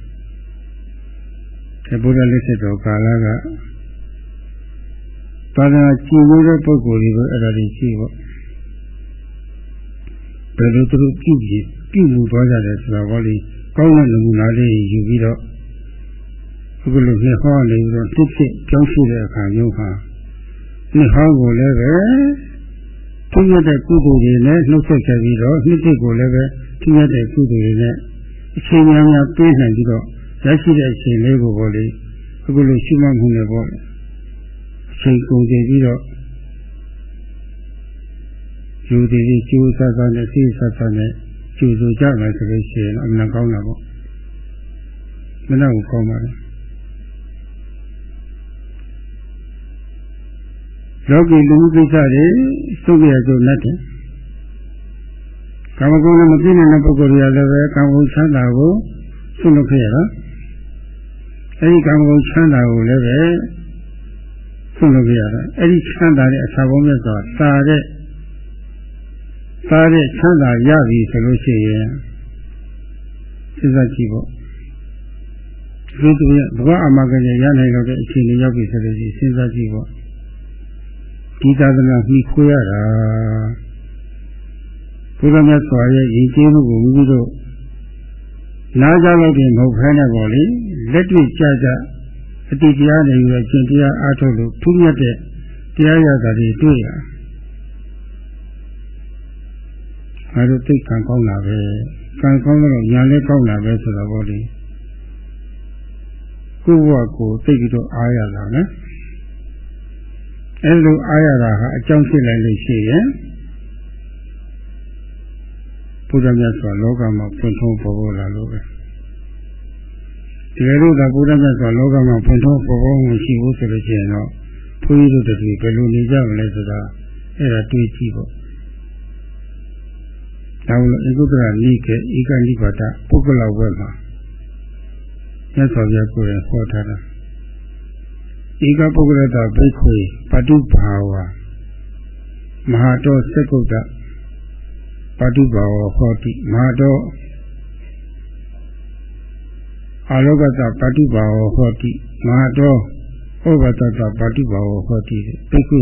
Speaker 1: ဘုရားလက်ဆက်တော်ကာလကသာသနာကြည်လို့တဲ့ပုဂ္ဂိုလ်တွေကိုအဲ့ဒါတွေရှိပေါ့ဘယ်လိုသူတို့ပြုပြီးပြုမှုသွားကြတယ်ဆိုတာဘောလေးကောင်းတဲ့နမူနာလေးယူပြီးတော့အခုလိုနှစ်ဟောနေပြီးတော့တစ်ဖြစ်ကြောင်းရှိတဲ့အခါမျိုးဟာနှစ်ဟောကိုလည်းပဲသူရတဲ့ကုသိုလ်တွေနဲ့နှုတ်ဆက်ခဲ့ပြီးတော့နှစ်ဖြစ်ကိုလည်းပဲသူရတဲ့ကုသိုလ်တွေနဲ့အချိန်များများပြေးနိုင်ပြီးတော့ ရရှိတဲ့အချိန်လေးကိုပေါ့လေအခုလိုရှိမှမှုနဲ့ပေါ့အချိန်ကုန်ကြပြီးတော့ယူတည်ပြီးကျိုးစားစားနဲ့စိတ်စားစားနဲ့ကျူဆိုကြမယ်ဆိုလို့ရှိရင်အမှန်ကောင်းတာပေါ့မနာကိုကောင်းပါလေလောကီလူမှုကိစ္စတွေသုတ်ရကြုံနဲ့တယ်ကာမဂုဏ်နဲ့မပြည့်နေတဲ့ပုဂ္ဂိုလ်တွေကလည်းပဲကာမဂုဏ်ချမ်းသာကိုဆွလုပ်ခဲ့ရတာ အဲဒီကာမဂုဏ်ချမ်းသာကိုလည်းပဲဆွလုပ်ခဲ့ရတာအဲဒီချမ်းသာတဲ့အစာပေါင်းမြတ်စွာသာတဲ့သာတဲ့ချမ်းသာရပြီဆိုလို့ရှိရင်စဉ်းစားကြည့်ပေါ့ဒီတူရဲ့ဘဝအမဂ္ဂရရနိုင်တော့တဲ့အခြေအနေရောက်ပြီဆိုလို့ရှိရင်စဉ်းစားကြည့်ပေါ့ဒီသာသနာမှီခိုးရတာဘုရားမြတ်စွာရဲ့ရည်ကြည်မှုကိုမိမိတို့နားကြလို့ပြင်မဟုတ်ဖဲနဲ့ပေါ့လေ လက်တွေ့ကြကြအတိတရားတွေယူရခြင်းတရားအားထုတ်လို့ထူးမြတ်တဲ့တရားရတာတွေတွေ့ရအဲလိုသိက္ခာကောင်းတာပဲကံကောင်းတော့ညာလည်းကောင်းတာပဲဆိုတော့ဗောလေကိုယ့်ဘဝကိုသိပြီးတော့အားရတာနော်အဲလိုအားရတာဟာအကြောင်းဖြစ်လိုက်လို့ရှိရင်ဘုရားမြတ်စွာလောကမှာဖွင့်ထုံးပေါ်ပေါ်လာလို့ပဲ ဒီလိုလို့ကဘုရားမြတ်စွာလောကမှာဖွင့်ထုံးပေါ်ပေါ်မရှိဘူးဆိုလို့ရှိရင်တော့ဘုန်းကြီးတို့တည်းဘယ်လိုနေကြမလဲဆိုတာအဲ့ဒါတွေးကြည့်ပေါ့ဒါလို့ဧကုတ္တရနိကေဧကနိပါဒပုဂ္ဂလဝက်မှာမြတ်စွာဘုရားကိုယ်ရင်ဟောထားတာဧကပုဂ္ဂလတဘိက္ခွေပတုဘာဝမဟာတောစက္ကုတ္တပတုဘာဝဟောတိမဟာတော အာလောကတပတုဘာဝဟောတိမဟာတောဩဘတတပတုဘာဝဟောတိဘိက္ခု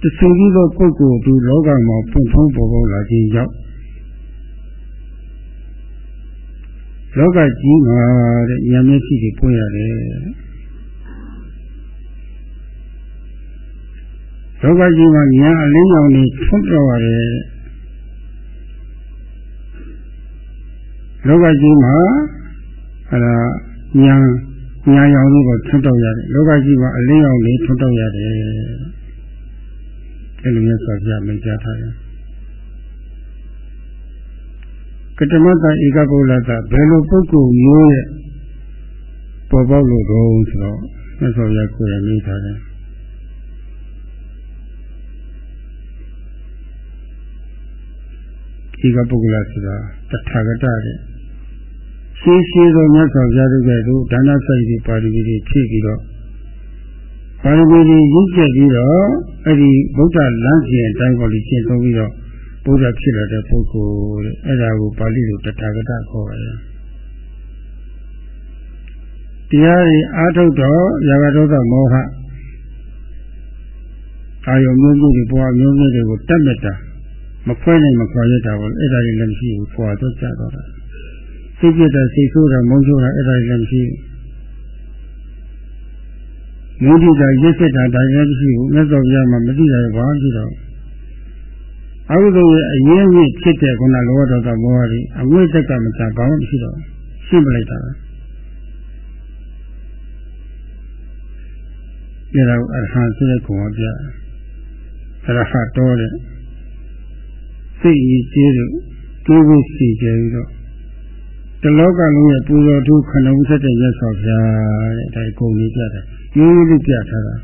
Speaker 1: တဆူကြီးသောပုဂ္ဂိုလ်သူလောကမှာဖွင့်ထုံးပေါ်ပေါ်လာခြင်းကြောင့်လောကကြီးမှာတဲ့ဉာဏ်မျက်စိတွေပွင့်ရတယ်လောကကြီးမှာဉာဏ်အလင်းရောင်တွေထွန်းပြောက်ရတယ် လောကကြီးမှာအဲဒါဉာဏ်ဉာဏ်ရောင်တွေကိုထွန်းတော့ရတယ်လောကကြီးမှာအလင်းရောင်တွေထွန်းတော့ရတယ်အဲ့လိုမျိုးဆိုပြမိတ်ကြထားတယ်ကတမတ္တဧကပုလတ္တဘယ်လိုပုဂ္ဂိုလ်မျိုးရဲ့ပေါ်ပေါက်လို့တော့ဆိုတော့မြတ်စွာဘုရားကိုယ်ရမိထားတယ်ဧကပုဂ္ဂလဆိုတာတထာဂတတဲ့ ရှင်းရှင်းသောမြတ်စွာဘုရားတို့ကတို့ဒါနစိုက်ပြီးပါရမီတွေဖြည့်ပြီးတော့ပါရမီတွေရည်ကျက်ပြီးတော့အဲ့ဒီဗုဒ္ဓလမ်းစဉ်အတိုင်းပေါ်ပြီးရှင်းဆုံးပြီးတော့ဘုရားဖြစ်လာတဲ့ပုဂ္ဂိုလ်တဲ့အဲ့ဒါကိုပါဠိလိုတထာဂတခေါ်ပါတယ်တရားတွေအားထုတ်တော့ရာဂဒေါသမောဟအာယုံမျိုးမျိုးတွေဘဝမျိုးမျိုးတွေကိုတတ်မြတ်တာမခွဲနိုင်မခွာရတာပေါ့အဲ့ဒါတွေလည်းမရှိဘူးခွာတော့ကြတော့တာ စိတ်ပြတဲ့စိတ်ဆိုးတာမုန်းဆိုးတာအဲ့ဒါတွေလည်းမရှိဘူးမုဒိတာရစ်စစ်တာဒါလည်းမရှိဘူးမြတ်စွာဘုရားမှာမသိတာဘာမှမရှိတော့အဟုသောရဲ့အရင်ကြီးဖြစ်တဲ့ခုနလောဘဒေါသမောဟတွေအငွေ့တက်ကမချဘာမှမရှိတော့ရှင်းပလိုက်တာပဲဒါတော့အရဟံဆိုတဲ့ကုံပြအရဟတော်တဲ့စိတ်ကြီးကျေးလို့တွေးဖို့စီကြပြီးတော့ တလောကလုံးရဲ့ပူဇော်ထုခဏုံးဆက်တဲ့ရသော်ဗျာတဲ့ဒါကိုကြီးပြတယ်ရိုးရိုးလေးပြထားတာ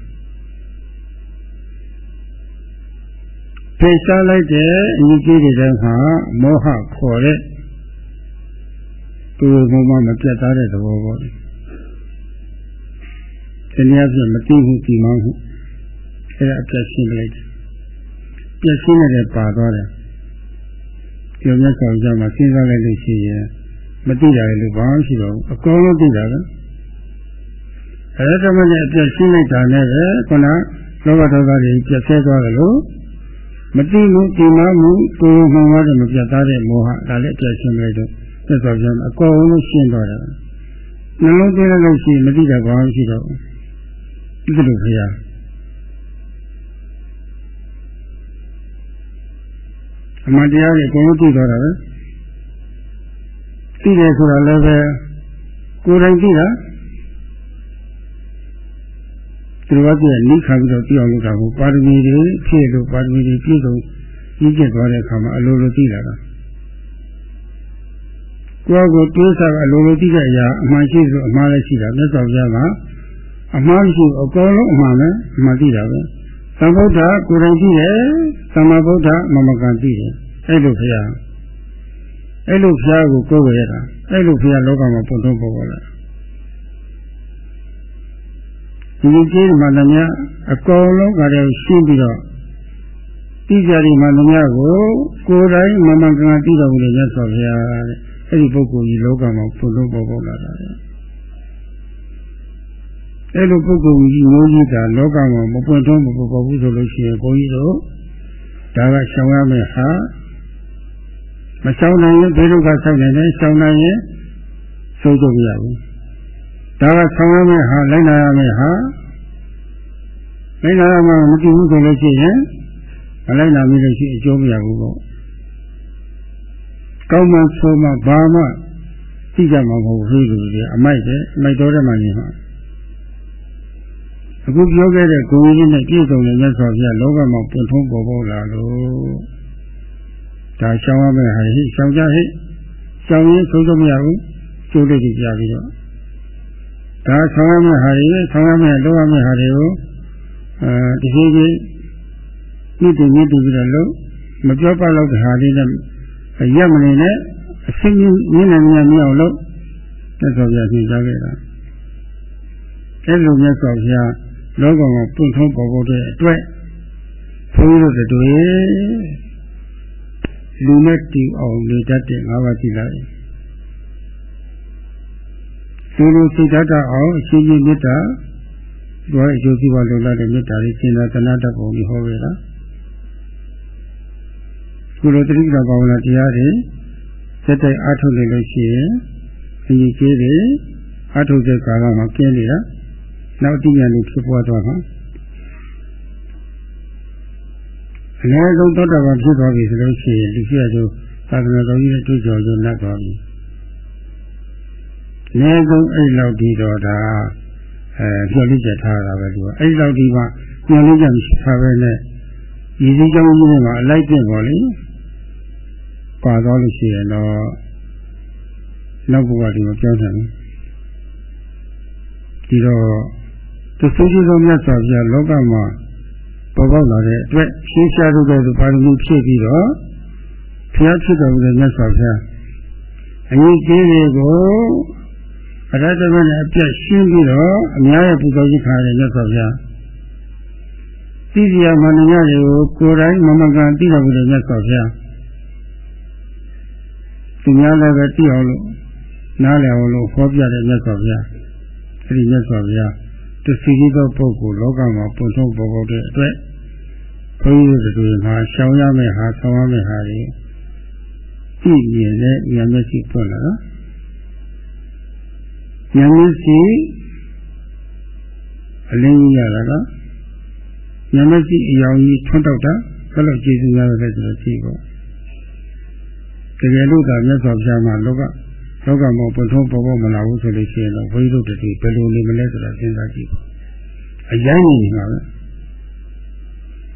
Speaker 1: ဖေရှားလိုက်တဲ့အညီကြီးတွေထဲမှာမောဟခေါ်တဲ့သူ့ဘုံမှာမပြတ်သားတဲ့သဘောပေါ့ဒီနေ့အပြည့်မသိဘူးဒီမှမဟုတ်အဲ့ဒါအပြတ်ရှင်းလိုက်တယ်ပြည့်ရှင်းနေတဲ့ပါသွားတယ်ဒီမြတ်ဆောင်ကြမှာစဉ်းစားလိုက်လို့ရှိရင် မသိတာလည်းဘာမှရှိတော့ဘူးအကုန်လုံးသိတာပဲအဲဒါမှလည်းအပြည့်ရှင်းလိုက်တာနဲ့ပဲခုနလောဘဒေါသတွေပြည့်ဆဲသွားတယ်လို့မသိဘူးဒီမှမူကိုယ်မှန်သွားတယ်မပြတ်သားတဲ့မောဟဒါလည်းအပြည့်ရှင်းလိုက်တော့သက်တော်ပြန်အကုန်လုံးရှင်းသွားတယ်နှလုံးသွင်းလို့ရှိရင်မသိတာဘာမှရှိတော့ဘူးဒီလိုခရားအမှန်တရားတွေအကုန်လုံးသိသွားတာပဲ သိတယ်ဆိုတာလည်းပဲကိုယ်တိုင်သိတာသူတို့ကနိခါပြီးတော့သိအောင်လုပ်တာကိုပါရမီတွေဖြည့်လို့ပါရမီတွေပြည့်စုံကြီးကျက်သွားတဲ့အခါမှာအလိုလိုသိလာတာကိုယ်ကိုတွေးစားအလိုလိုသိတဲ့အရာအမှန်ရှိဆိုအမှားလည်းရှိတာမြတ်စွာဘုရားကအမှားရှိအကုန်လုံးအမှန်ပဲအမှန်သိတာပဲသမ္ဗုဒ္ဓကိုယ်တိုင်သိတယ်သမ္မာဗုဒ္ဓမမကံသိတယ်အဲ့လိုဘုရား အဲ့လိုဘုရားကိုကိုယ်ဝယ်ရတာအဲ့လိုဘုရားလောကမှာပုံထုံးပေါ်ပေါ်လာဒီကြီးမှန်သမျှအကုန်လုံးကလည်းရှင်းပြီးတော့တိကျရီမှန်သမျှကိုကိုယ်တိုင်မမကံသိတော်မူတဲ့မြတ်စွာဘုရားတဲ့အဲ့ဒီပုဂ္ဂိုလ်ကြီးလောကမှာပုံထုံးပေါ်ပေါ်လာတာတဲ့အဲ့လိုပုဂ္ဂိုလ်ကြီးမျိုးကြီးကလောကမှာမပွင့်ထုံးမပေါ်ပေါ်ဘူးဆိုလို့ရှိရင်ဘုန်းကြီးတို့ဒါကရှောင်ရမယ်ဟာ မရှောင်နိုင်ရင်ဘေးဒုက္ခဆောက်နေတယ်ရှောင်နိုင်ရင်စိုးကြမရဘူးဒါကဆောင်ရမယ်ဟာလိုက်နာရမယ်ဟာလိုက်နာရမှာမကြည့်ဘူးဆိုလို့ရှိရင်မလိုက်နာမိလို့ရှိရင်အကျိုးမရဘူးပေါ့ကောင်းမှဆိုမှဘာမှသိကြမှာမဟုတ်ဘူးလူတွေအမိုက်ပဲအမိုက်တော်တဲ့မှနေမှာအခုပြောခဲ့တဲ့ဂုဏ်ကြီးနဲ့ပြည့်စုံတဲ့မြတ်စွာဘုရားလောကမှာပွင့်ထုံးပေါ်ပေါ်လာလို့ ဒါရှောင်းရမယ့်ဟာဟိရှောင်းကြဟိရှောင်းရင်ဆုံးဆုံးမရဘူးကျိုးလေးတွေပြပြီးတော့ဒါဆောင်ရမယ့်ဟာတွေဆောင်ရမယ့်လုပ်ရမယ့်ဟာတွေကိုအဲဒီကြီးကြီးမြင့်တင်မြင့်တင်ပြီးတော့လုပ်မပြောပါတော့တဲ့ဟာလေးနဲ့ရက်မနေနဲ့အစိမ့်မြင့်နေမြတ်မြောက်လို့မြတ်စွာဘုရားသင်ကြားခဲ့တာအဲလိုမြတ်စွာဘုရားလောကမှာပွင့်ထုံးပေါ်ပေါ်တဲ့အတွက်ဘုန်းကြီးတို့တွေ လူနဲ့တူအောင်နေတတ်တဲ့ငါးပါးရှိလိုက်လူလူစိတ်ဓာတ်အောင်အရှင်ကြီးမေတ္တာတို့ရဲ့အကျိုးစီးပွားလုံလောက်တဲ့မေတ္တာလေးရှင်းသာသနာတတ်ပုံကြီးဟောခဲ့တာကုလိုတိကဘာဝနာတရားတွေစက်တိုက်အားထုတ်နေလို့ရှိရင်အကြီးကြီးတွေအားထုတ်တဲ့ကာလမှာကျင်းနေတာနောက်တိညာလေးဖြစ်ပေါ်သွားမှာ အနည်းဆုံးသောတာပန်ဖြစ်သွားပြီဆိုလို့ရှိရင်ဒီဖြစ်ရကျသာသနာတော်ကြီးရဲ့တွေ့ကြော်ရုံနဲ့သွားပြီအနည်းဆုံးအဲ့လောက်ဒီတော့ဒါအဲပြောလိချက်ထားတာပဲသူကအဲ့လောက်ဒီမှပြောလိချက်မရှိထားပဲနဲ့ဒီစည်းကြောင်းကြီးတွေမှာအလိုက်ပြင့်ပေါ်လေပါသွားလို့ရှိရင်တော့နောက်ဘဝဒီမပြောနိုင်ဘူးဒီတော့သစ္စာကြီးဆုံးမြတ်စွာဘုရားလောကမှာ ပေါ်ပေါက်လာတဲ့အတွက်ရှင်းရှားတဲ့သူပါရမီဖြည့်ပြီးတော့ဘုရားဖြစ်တော်မူတဲ့မြတ်စွာဘုရားအရေးကြီးတွေကိုအရတ္တမနဲ့အပြတ်ရှင်းပြီးတော့အများရဲ့ပူဇော်ကြီးခါတဲ့မြတ်စွာဘုရားသိစရာမန္တရတွေကိုကိုယ်တိုင်မမကန်သိတော်မူတဲ့မြတ်စွာဘုရားသူများလည်းပဲသိအောင်လို့နားလည်အောင်လို့ဟောပြတဲ့မြတ်စွာဘုရားအဲဒီမြတ်စွာဘုရား တစီကြီးသောပုဂ္ဂိုလ်လောကမှာပုံထုံးပေါ်ပေါ်တဲ့အတွက်ဘုန်းကြီးတို့တွေမှာရှောင်ရမယ့်ဟာဆောင်ရမယ့်ဟာတွေကြည့်မြင်တဲ့ဉာဏ်မျက်စိပွင့်လာတော့ဉာဏ်မျက်စိအလင်းကြီးရတာကဉာဏ်မျက်စိအယောင်ကြီးထွန်းတောက်တာဘယ်လိုကျေစုများလဲဆိုတော့ကြည့်ပေါ့တကယ်လို့သာမြတ်စွာဘုရားမှာလောက လောကမှာပုံထုံးပေါ်ပေါ်မလာဘူးဆိုလို့ရှိရင်တော့ဘုန်းကြီးတို့တည်းဘယ်လိုနေမလဲဆိုတာစဉ်းစားကြည့်ပေါ့အရင်နေမှာပဲ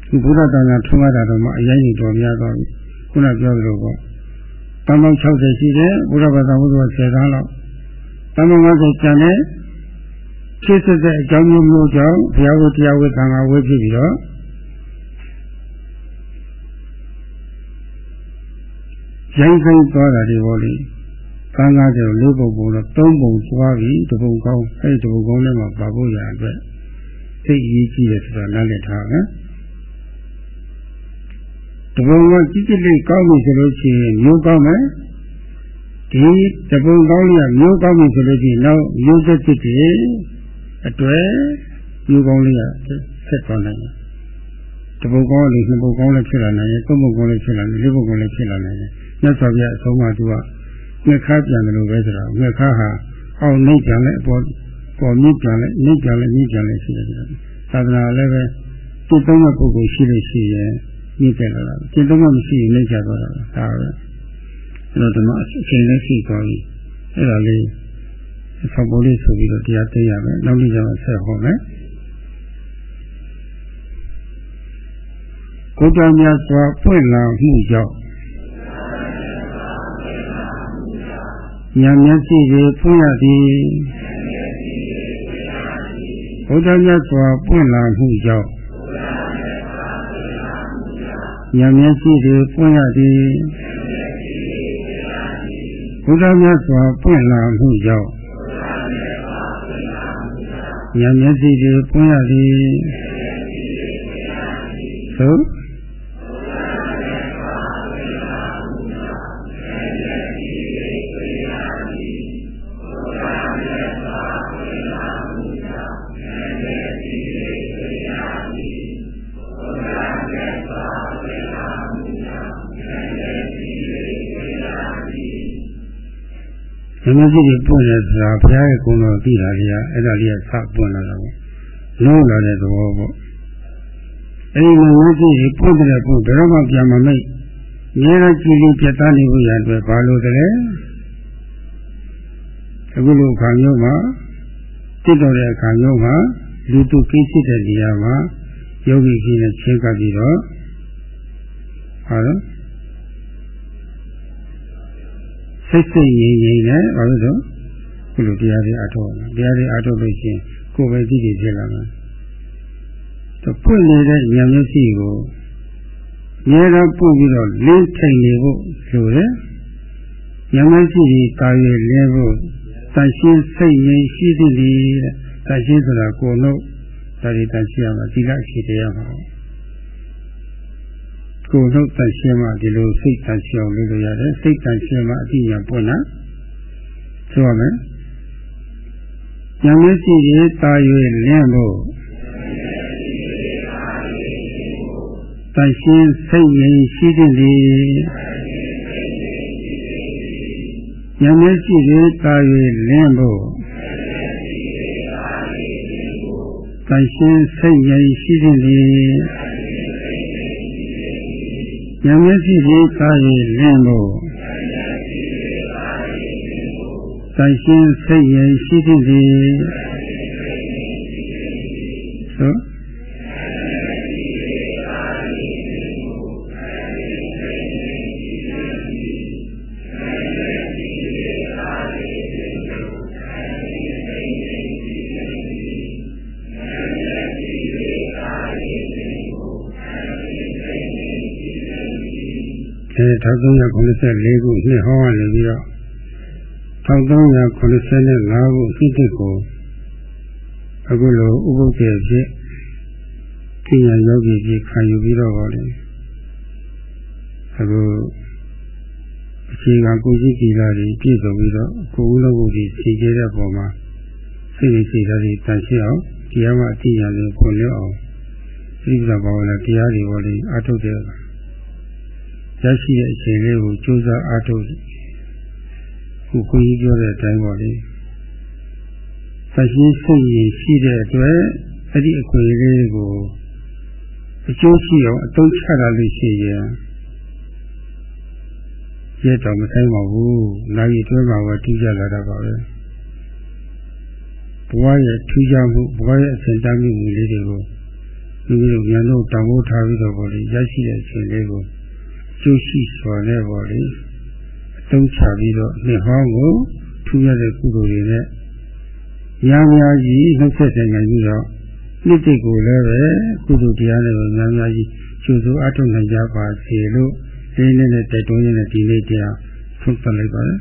Speaker 1: ဒီဘုရားတန်ခါထုံးရတာတော့မှအရင်ကြီးတော်များသွားပြီခုနပြောသလိုပေါ့တန်ပေါင်း60ရှိတယ်ဘုရားဘာသာဘုရား10ခန်းလောက်တန်ပေါင်း50ကျန်တဲ့ဖြစ်စစ်တဲ့အကြောင်းမျိုးမျိုးကြောင့်ဘုရားဝတ္တရားဝေသံဃာဝေဖြစ်ပြီးတော့ရိုင်းဆိုင်သွားတာဒီပေါ်လေး ကန်းကားတဲ့လေးပုံပုံတော့သုံးပုံသွားပြီးတပုံကောင်းအဲ့ဒီတပုံကောင်းထဲမှာပါဖို့ရအတွက်သိအရေးကြီးတယ်ဆိုတာနားလည်ထားနော်တပုံကကြီးကြီးလေးကောင်းပြီဆိုလို့ရှိရင်မျိုးကောင်းမယ်ဒီတပုံကောင်းလေးကမျိုးကောင်းပြီဆိုလို့ရှိရင်နောက်မျိုးသက်ဖြစ်တယ်အတွက်မျိုးကောင်းလေးကဆက်သွားနိုင်တယ်တပုံကောင်းလေးနှစ်ပုံကောင်းလေးဖြစ်လာနိုင်တယ်သုံးပုံကောင်းလေးဖြစ်လာနိုင်တယ်လေးပုံကောင်းလေးဖြစ်လာနိုင်တယ်မြတ်စွာဘုရားအဆုံးအမသူက ငှက်ခါပြန်တယ်လို့ပဲဆိုတော့ငှက်ခါဟာအောက်နှိပ်ပြန်လဲအပေါ်ပေါ်မြင့်ပြန်လဲနှိပ်ပြန်လဲမြင့်ပြန်လဲရှိတယ်ဆိုတော့သာသနာလည်းပဲစိတ်သုံးတဲ့ပုဂ္ဂိုလ်ရှိလို့ရှိရင်မြင့်ပြန်လာတာစိတ်သုံးမှမရှိရင်နှိပ်ချသွားတာဒါပဲအဲ့တော့ဒီမှာအချိန်လေးရှိသွားပြီအဲ့ဒါလေးဆောက်ပေါ်လေးဆိုပြီးတော့တရားသိရမယ်နောက်နေ့ကျမှဆက်ဟောမယ်ကိုယ်တော်မြတ်စွာပွင့်လာမှုကြောင့် ဉာဏ်မျက်စိတွေဖွင့်ရသည်ဘုရားမြတ်စွာပွင့်လာမှုကြောင့်ဉာဏ်မျက်စိတွေပွင့်ရသည်ဘုရားမြတ်စွာပွင့်လာမှုကြောင့်ဉာဏ်မျက်စိတွေပွင့်ရသည်သို့ ဓမ္မကြီးတွေပွင့်တယ်ဆိုတာဘုရားရဲ့ကုံတော်သိတာလေးကအဲ့ဒါလေးကစပွင့်လာတာပေါ့လို့လာတဲ့သဘောပေါ့အဲ့ဒီဓမ္မကြီးတွေပွင့်တဲ့ပွင့်ဘယ်တော့မှပြန်မမိတ်မြဲတမ်းကြည်လင်ပြတ်သားနေဖို့ရအတွက်ဘာလို့တလဲအခုလိုခါမျိုးမှာတိတော်တဲ့အခါမျိုးမှာလူတုကိစ္စတဲ့နေရာမှာယောဂီကြီးနဲ့ချင်းကပ်ပြီးတော့ဟာလို့ စိတ်စိတ်ငြိမ်ငြိမ်နဲ့ဘာလို့ဆိုခုလိုတရားတွေအထောက်တရားတွေအထောက်လို့ရှိရင်ကိုယ်ပဲကြည့်ကြည့်ဖြစ်လာမှာသူပွင့်နေတဲ့ဉာဏ်မျက်စိကိုမြဲတော့ပို့ပြီးတော့လင်းထိုင်နေဖို့လိုတယ်ဉာဏ်မျက်စိကြီးတာရည်လင်းဖို့တန်ရှင်းစိတ်ငြိမ်ရှိသည်လေတန်ရှင်းဆိုတာကိုယ်လို့ဒါတွေတန်ရှင်းရမှာဒီကရှိတရားမှာ ကိုယ်လို့တန်ရှင်းမှဒီလိုစိတ်တန်ရှင်းအောင်လုပ်လို့ရတယ်စိတ်တန်ရှင်းမှအတိညာပွင့်လာဆိုရမယ်ဉာဏ်မျက်စိကြီးတာရည်လင်းဖို့တန်ရှင်းစိတ်ငြိမ်ရှိသည်လေဉာဏ်မျက်စိကြီးတာရည်လင်းဖို့တန်ရှင်းစိတ်ငြိမ်ရှိသည်လေ ဉာဏ်မျက်စိလေးသာရင်လင်းလို့ဆိုင်ရှင်စိတ်ရင်ရှိသည့်သည် 1384ခုနှစ်ဟောကနေပြီးတော့1385ခုနှစ်တစ်ကိုအခုလိုဥပုသ်ကျေဖြစ်သိညာယောဂီကြီးခံယူပြီးတော့ဟောတယ်အခုအချိန်ကကိုကြီးကြီးလာပြီးပြည့်စုံပြီးတော့ကိုဦးလုံးကိုကြီးစီကျဲတဲ့ပုံမှာစိတ်စိတ်ဓာတ်တွေတန်ရှင်းအောင်တရားမှအတိအကျကိုဖွင့်လျောက်အောင်ပြိဿဘာဝနာတရားတွေဟောလေးအထုတ်တယ် ရရှိတဲ့အချိန်လေးကိုကြိုးစားအားထုတ်ခုကိုကြီးပြောတဲ့အတိုင်းပေါ့လေသရှိစိတ်ရည်ရှိတဲ့အတွက်အဲ့ဒီအခွင့်အရေးကိုအကျိုးရှိအောင်အသုံးချတာလို့ရှိရင်ရတော့မဆိုင်ပါဘူးနိုင်ရတွဲမှာပဲထူးခြားလာတာပါပဲဘဝရဲ့ထူးခြားမှုဘဝရဲ့အစဉ်တမ်းမှုလေးတွေကိုဒီလိုဉာဏ်တို့တောင်းဖို့ထားပြီးတော့ပေါ့လေရရှိတဲ့အချိန်လေးကို ကျိုးရှိစွာနဲ့ပေါ့လေအသုံးချပြီးတော့နှစ်ဟောင်းကိုထူးရတဲ့ကုသိုလ်တွေနဲ့များများကြီးနှုတ်ဆက်ဆိုင်နိုင်ပြီးတော့နှစ်တိတ်ကိုလည်းပဲကုသိုလ်တရားတွေကိုများများကြီးကျိုးစိုးအထောက်နိုင်ကြပါစေလို့ဒီနေ့နဲ့တိုက်တွန်းရတဲ့ဒီနေ့တရားဆုံးသတ်လိုက်ပါရစေ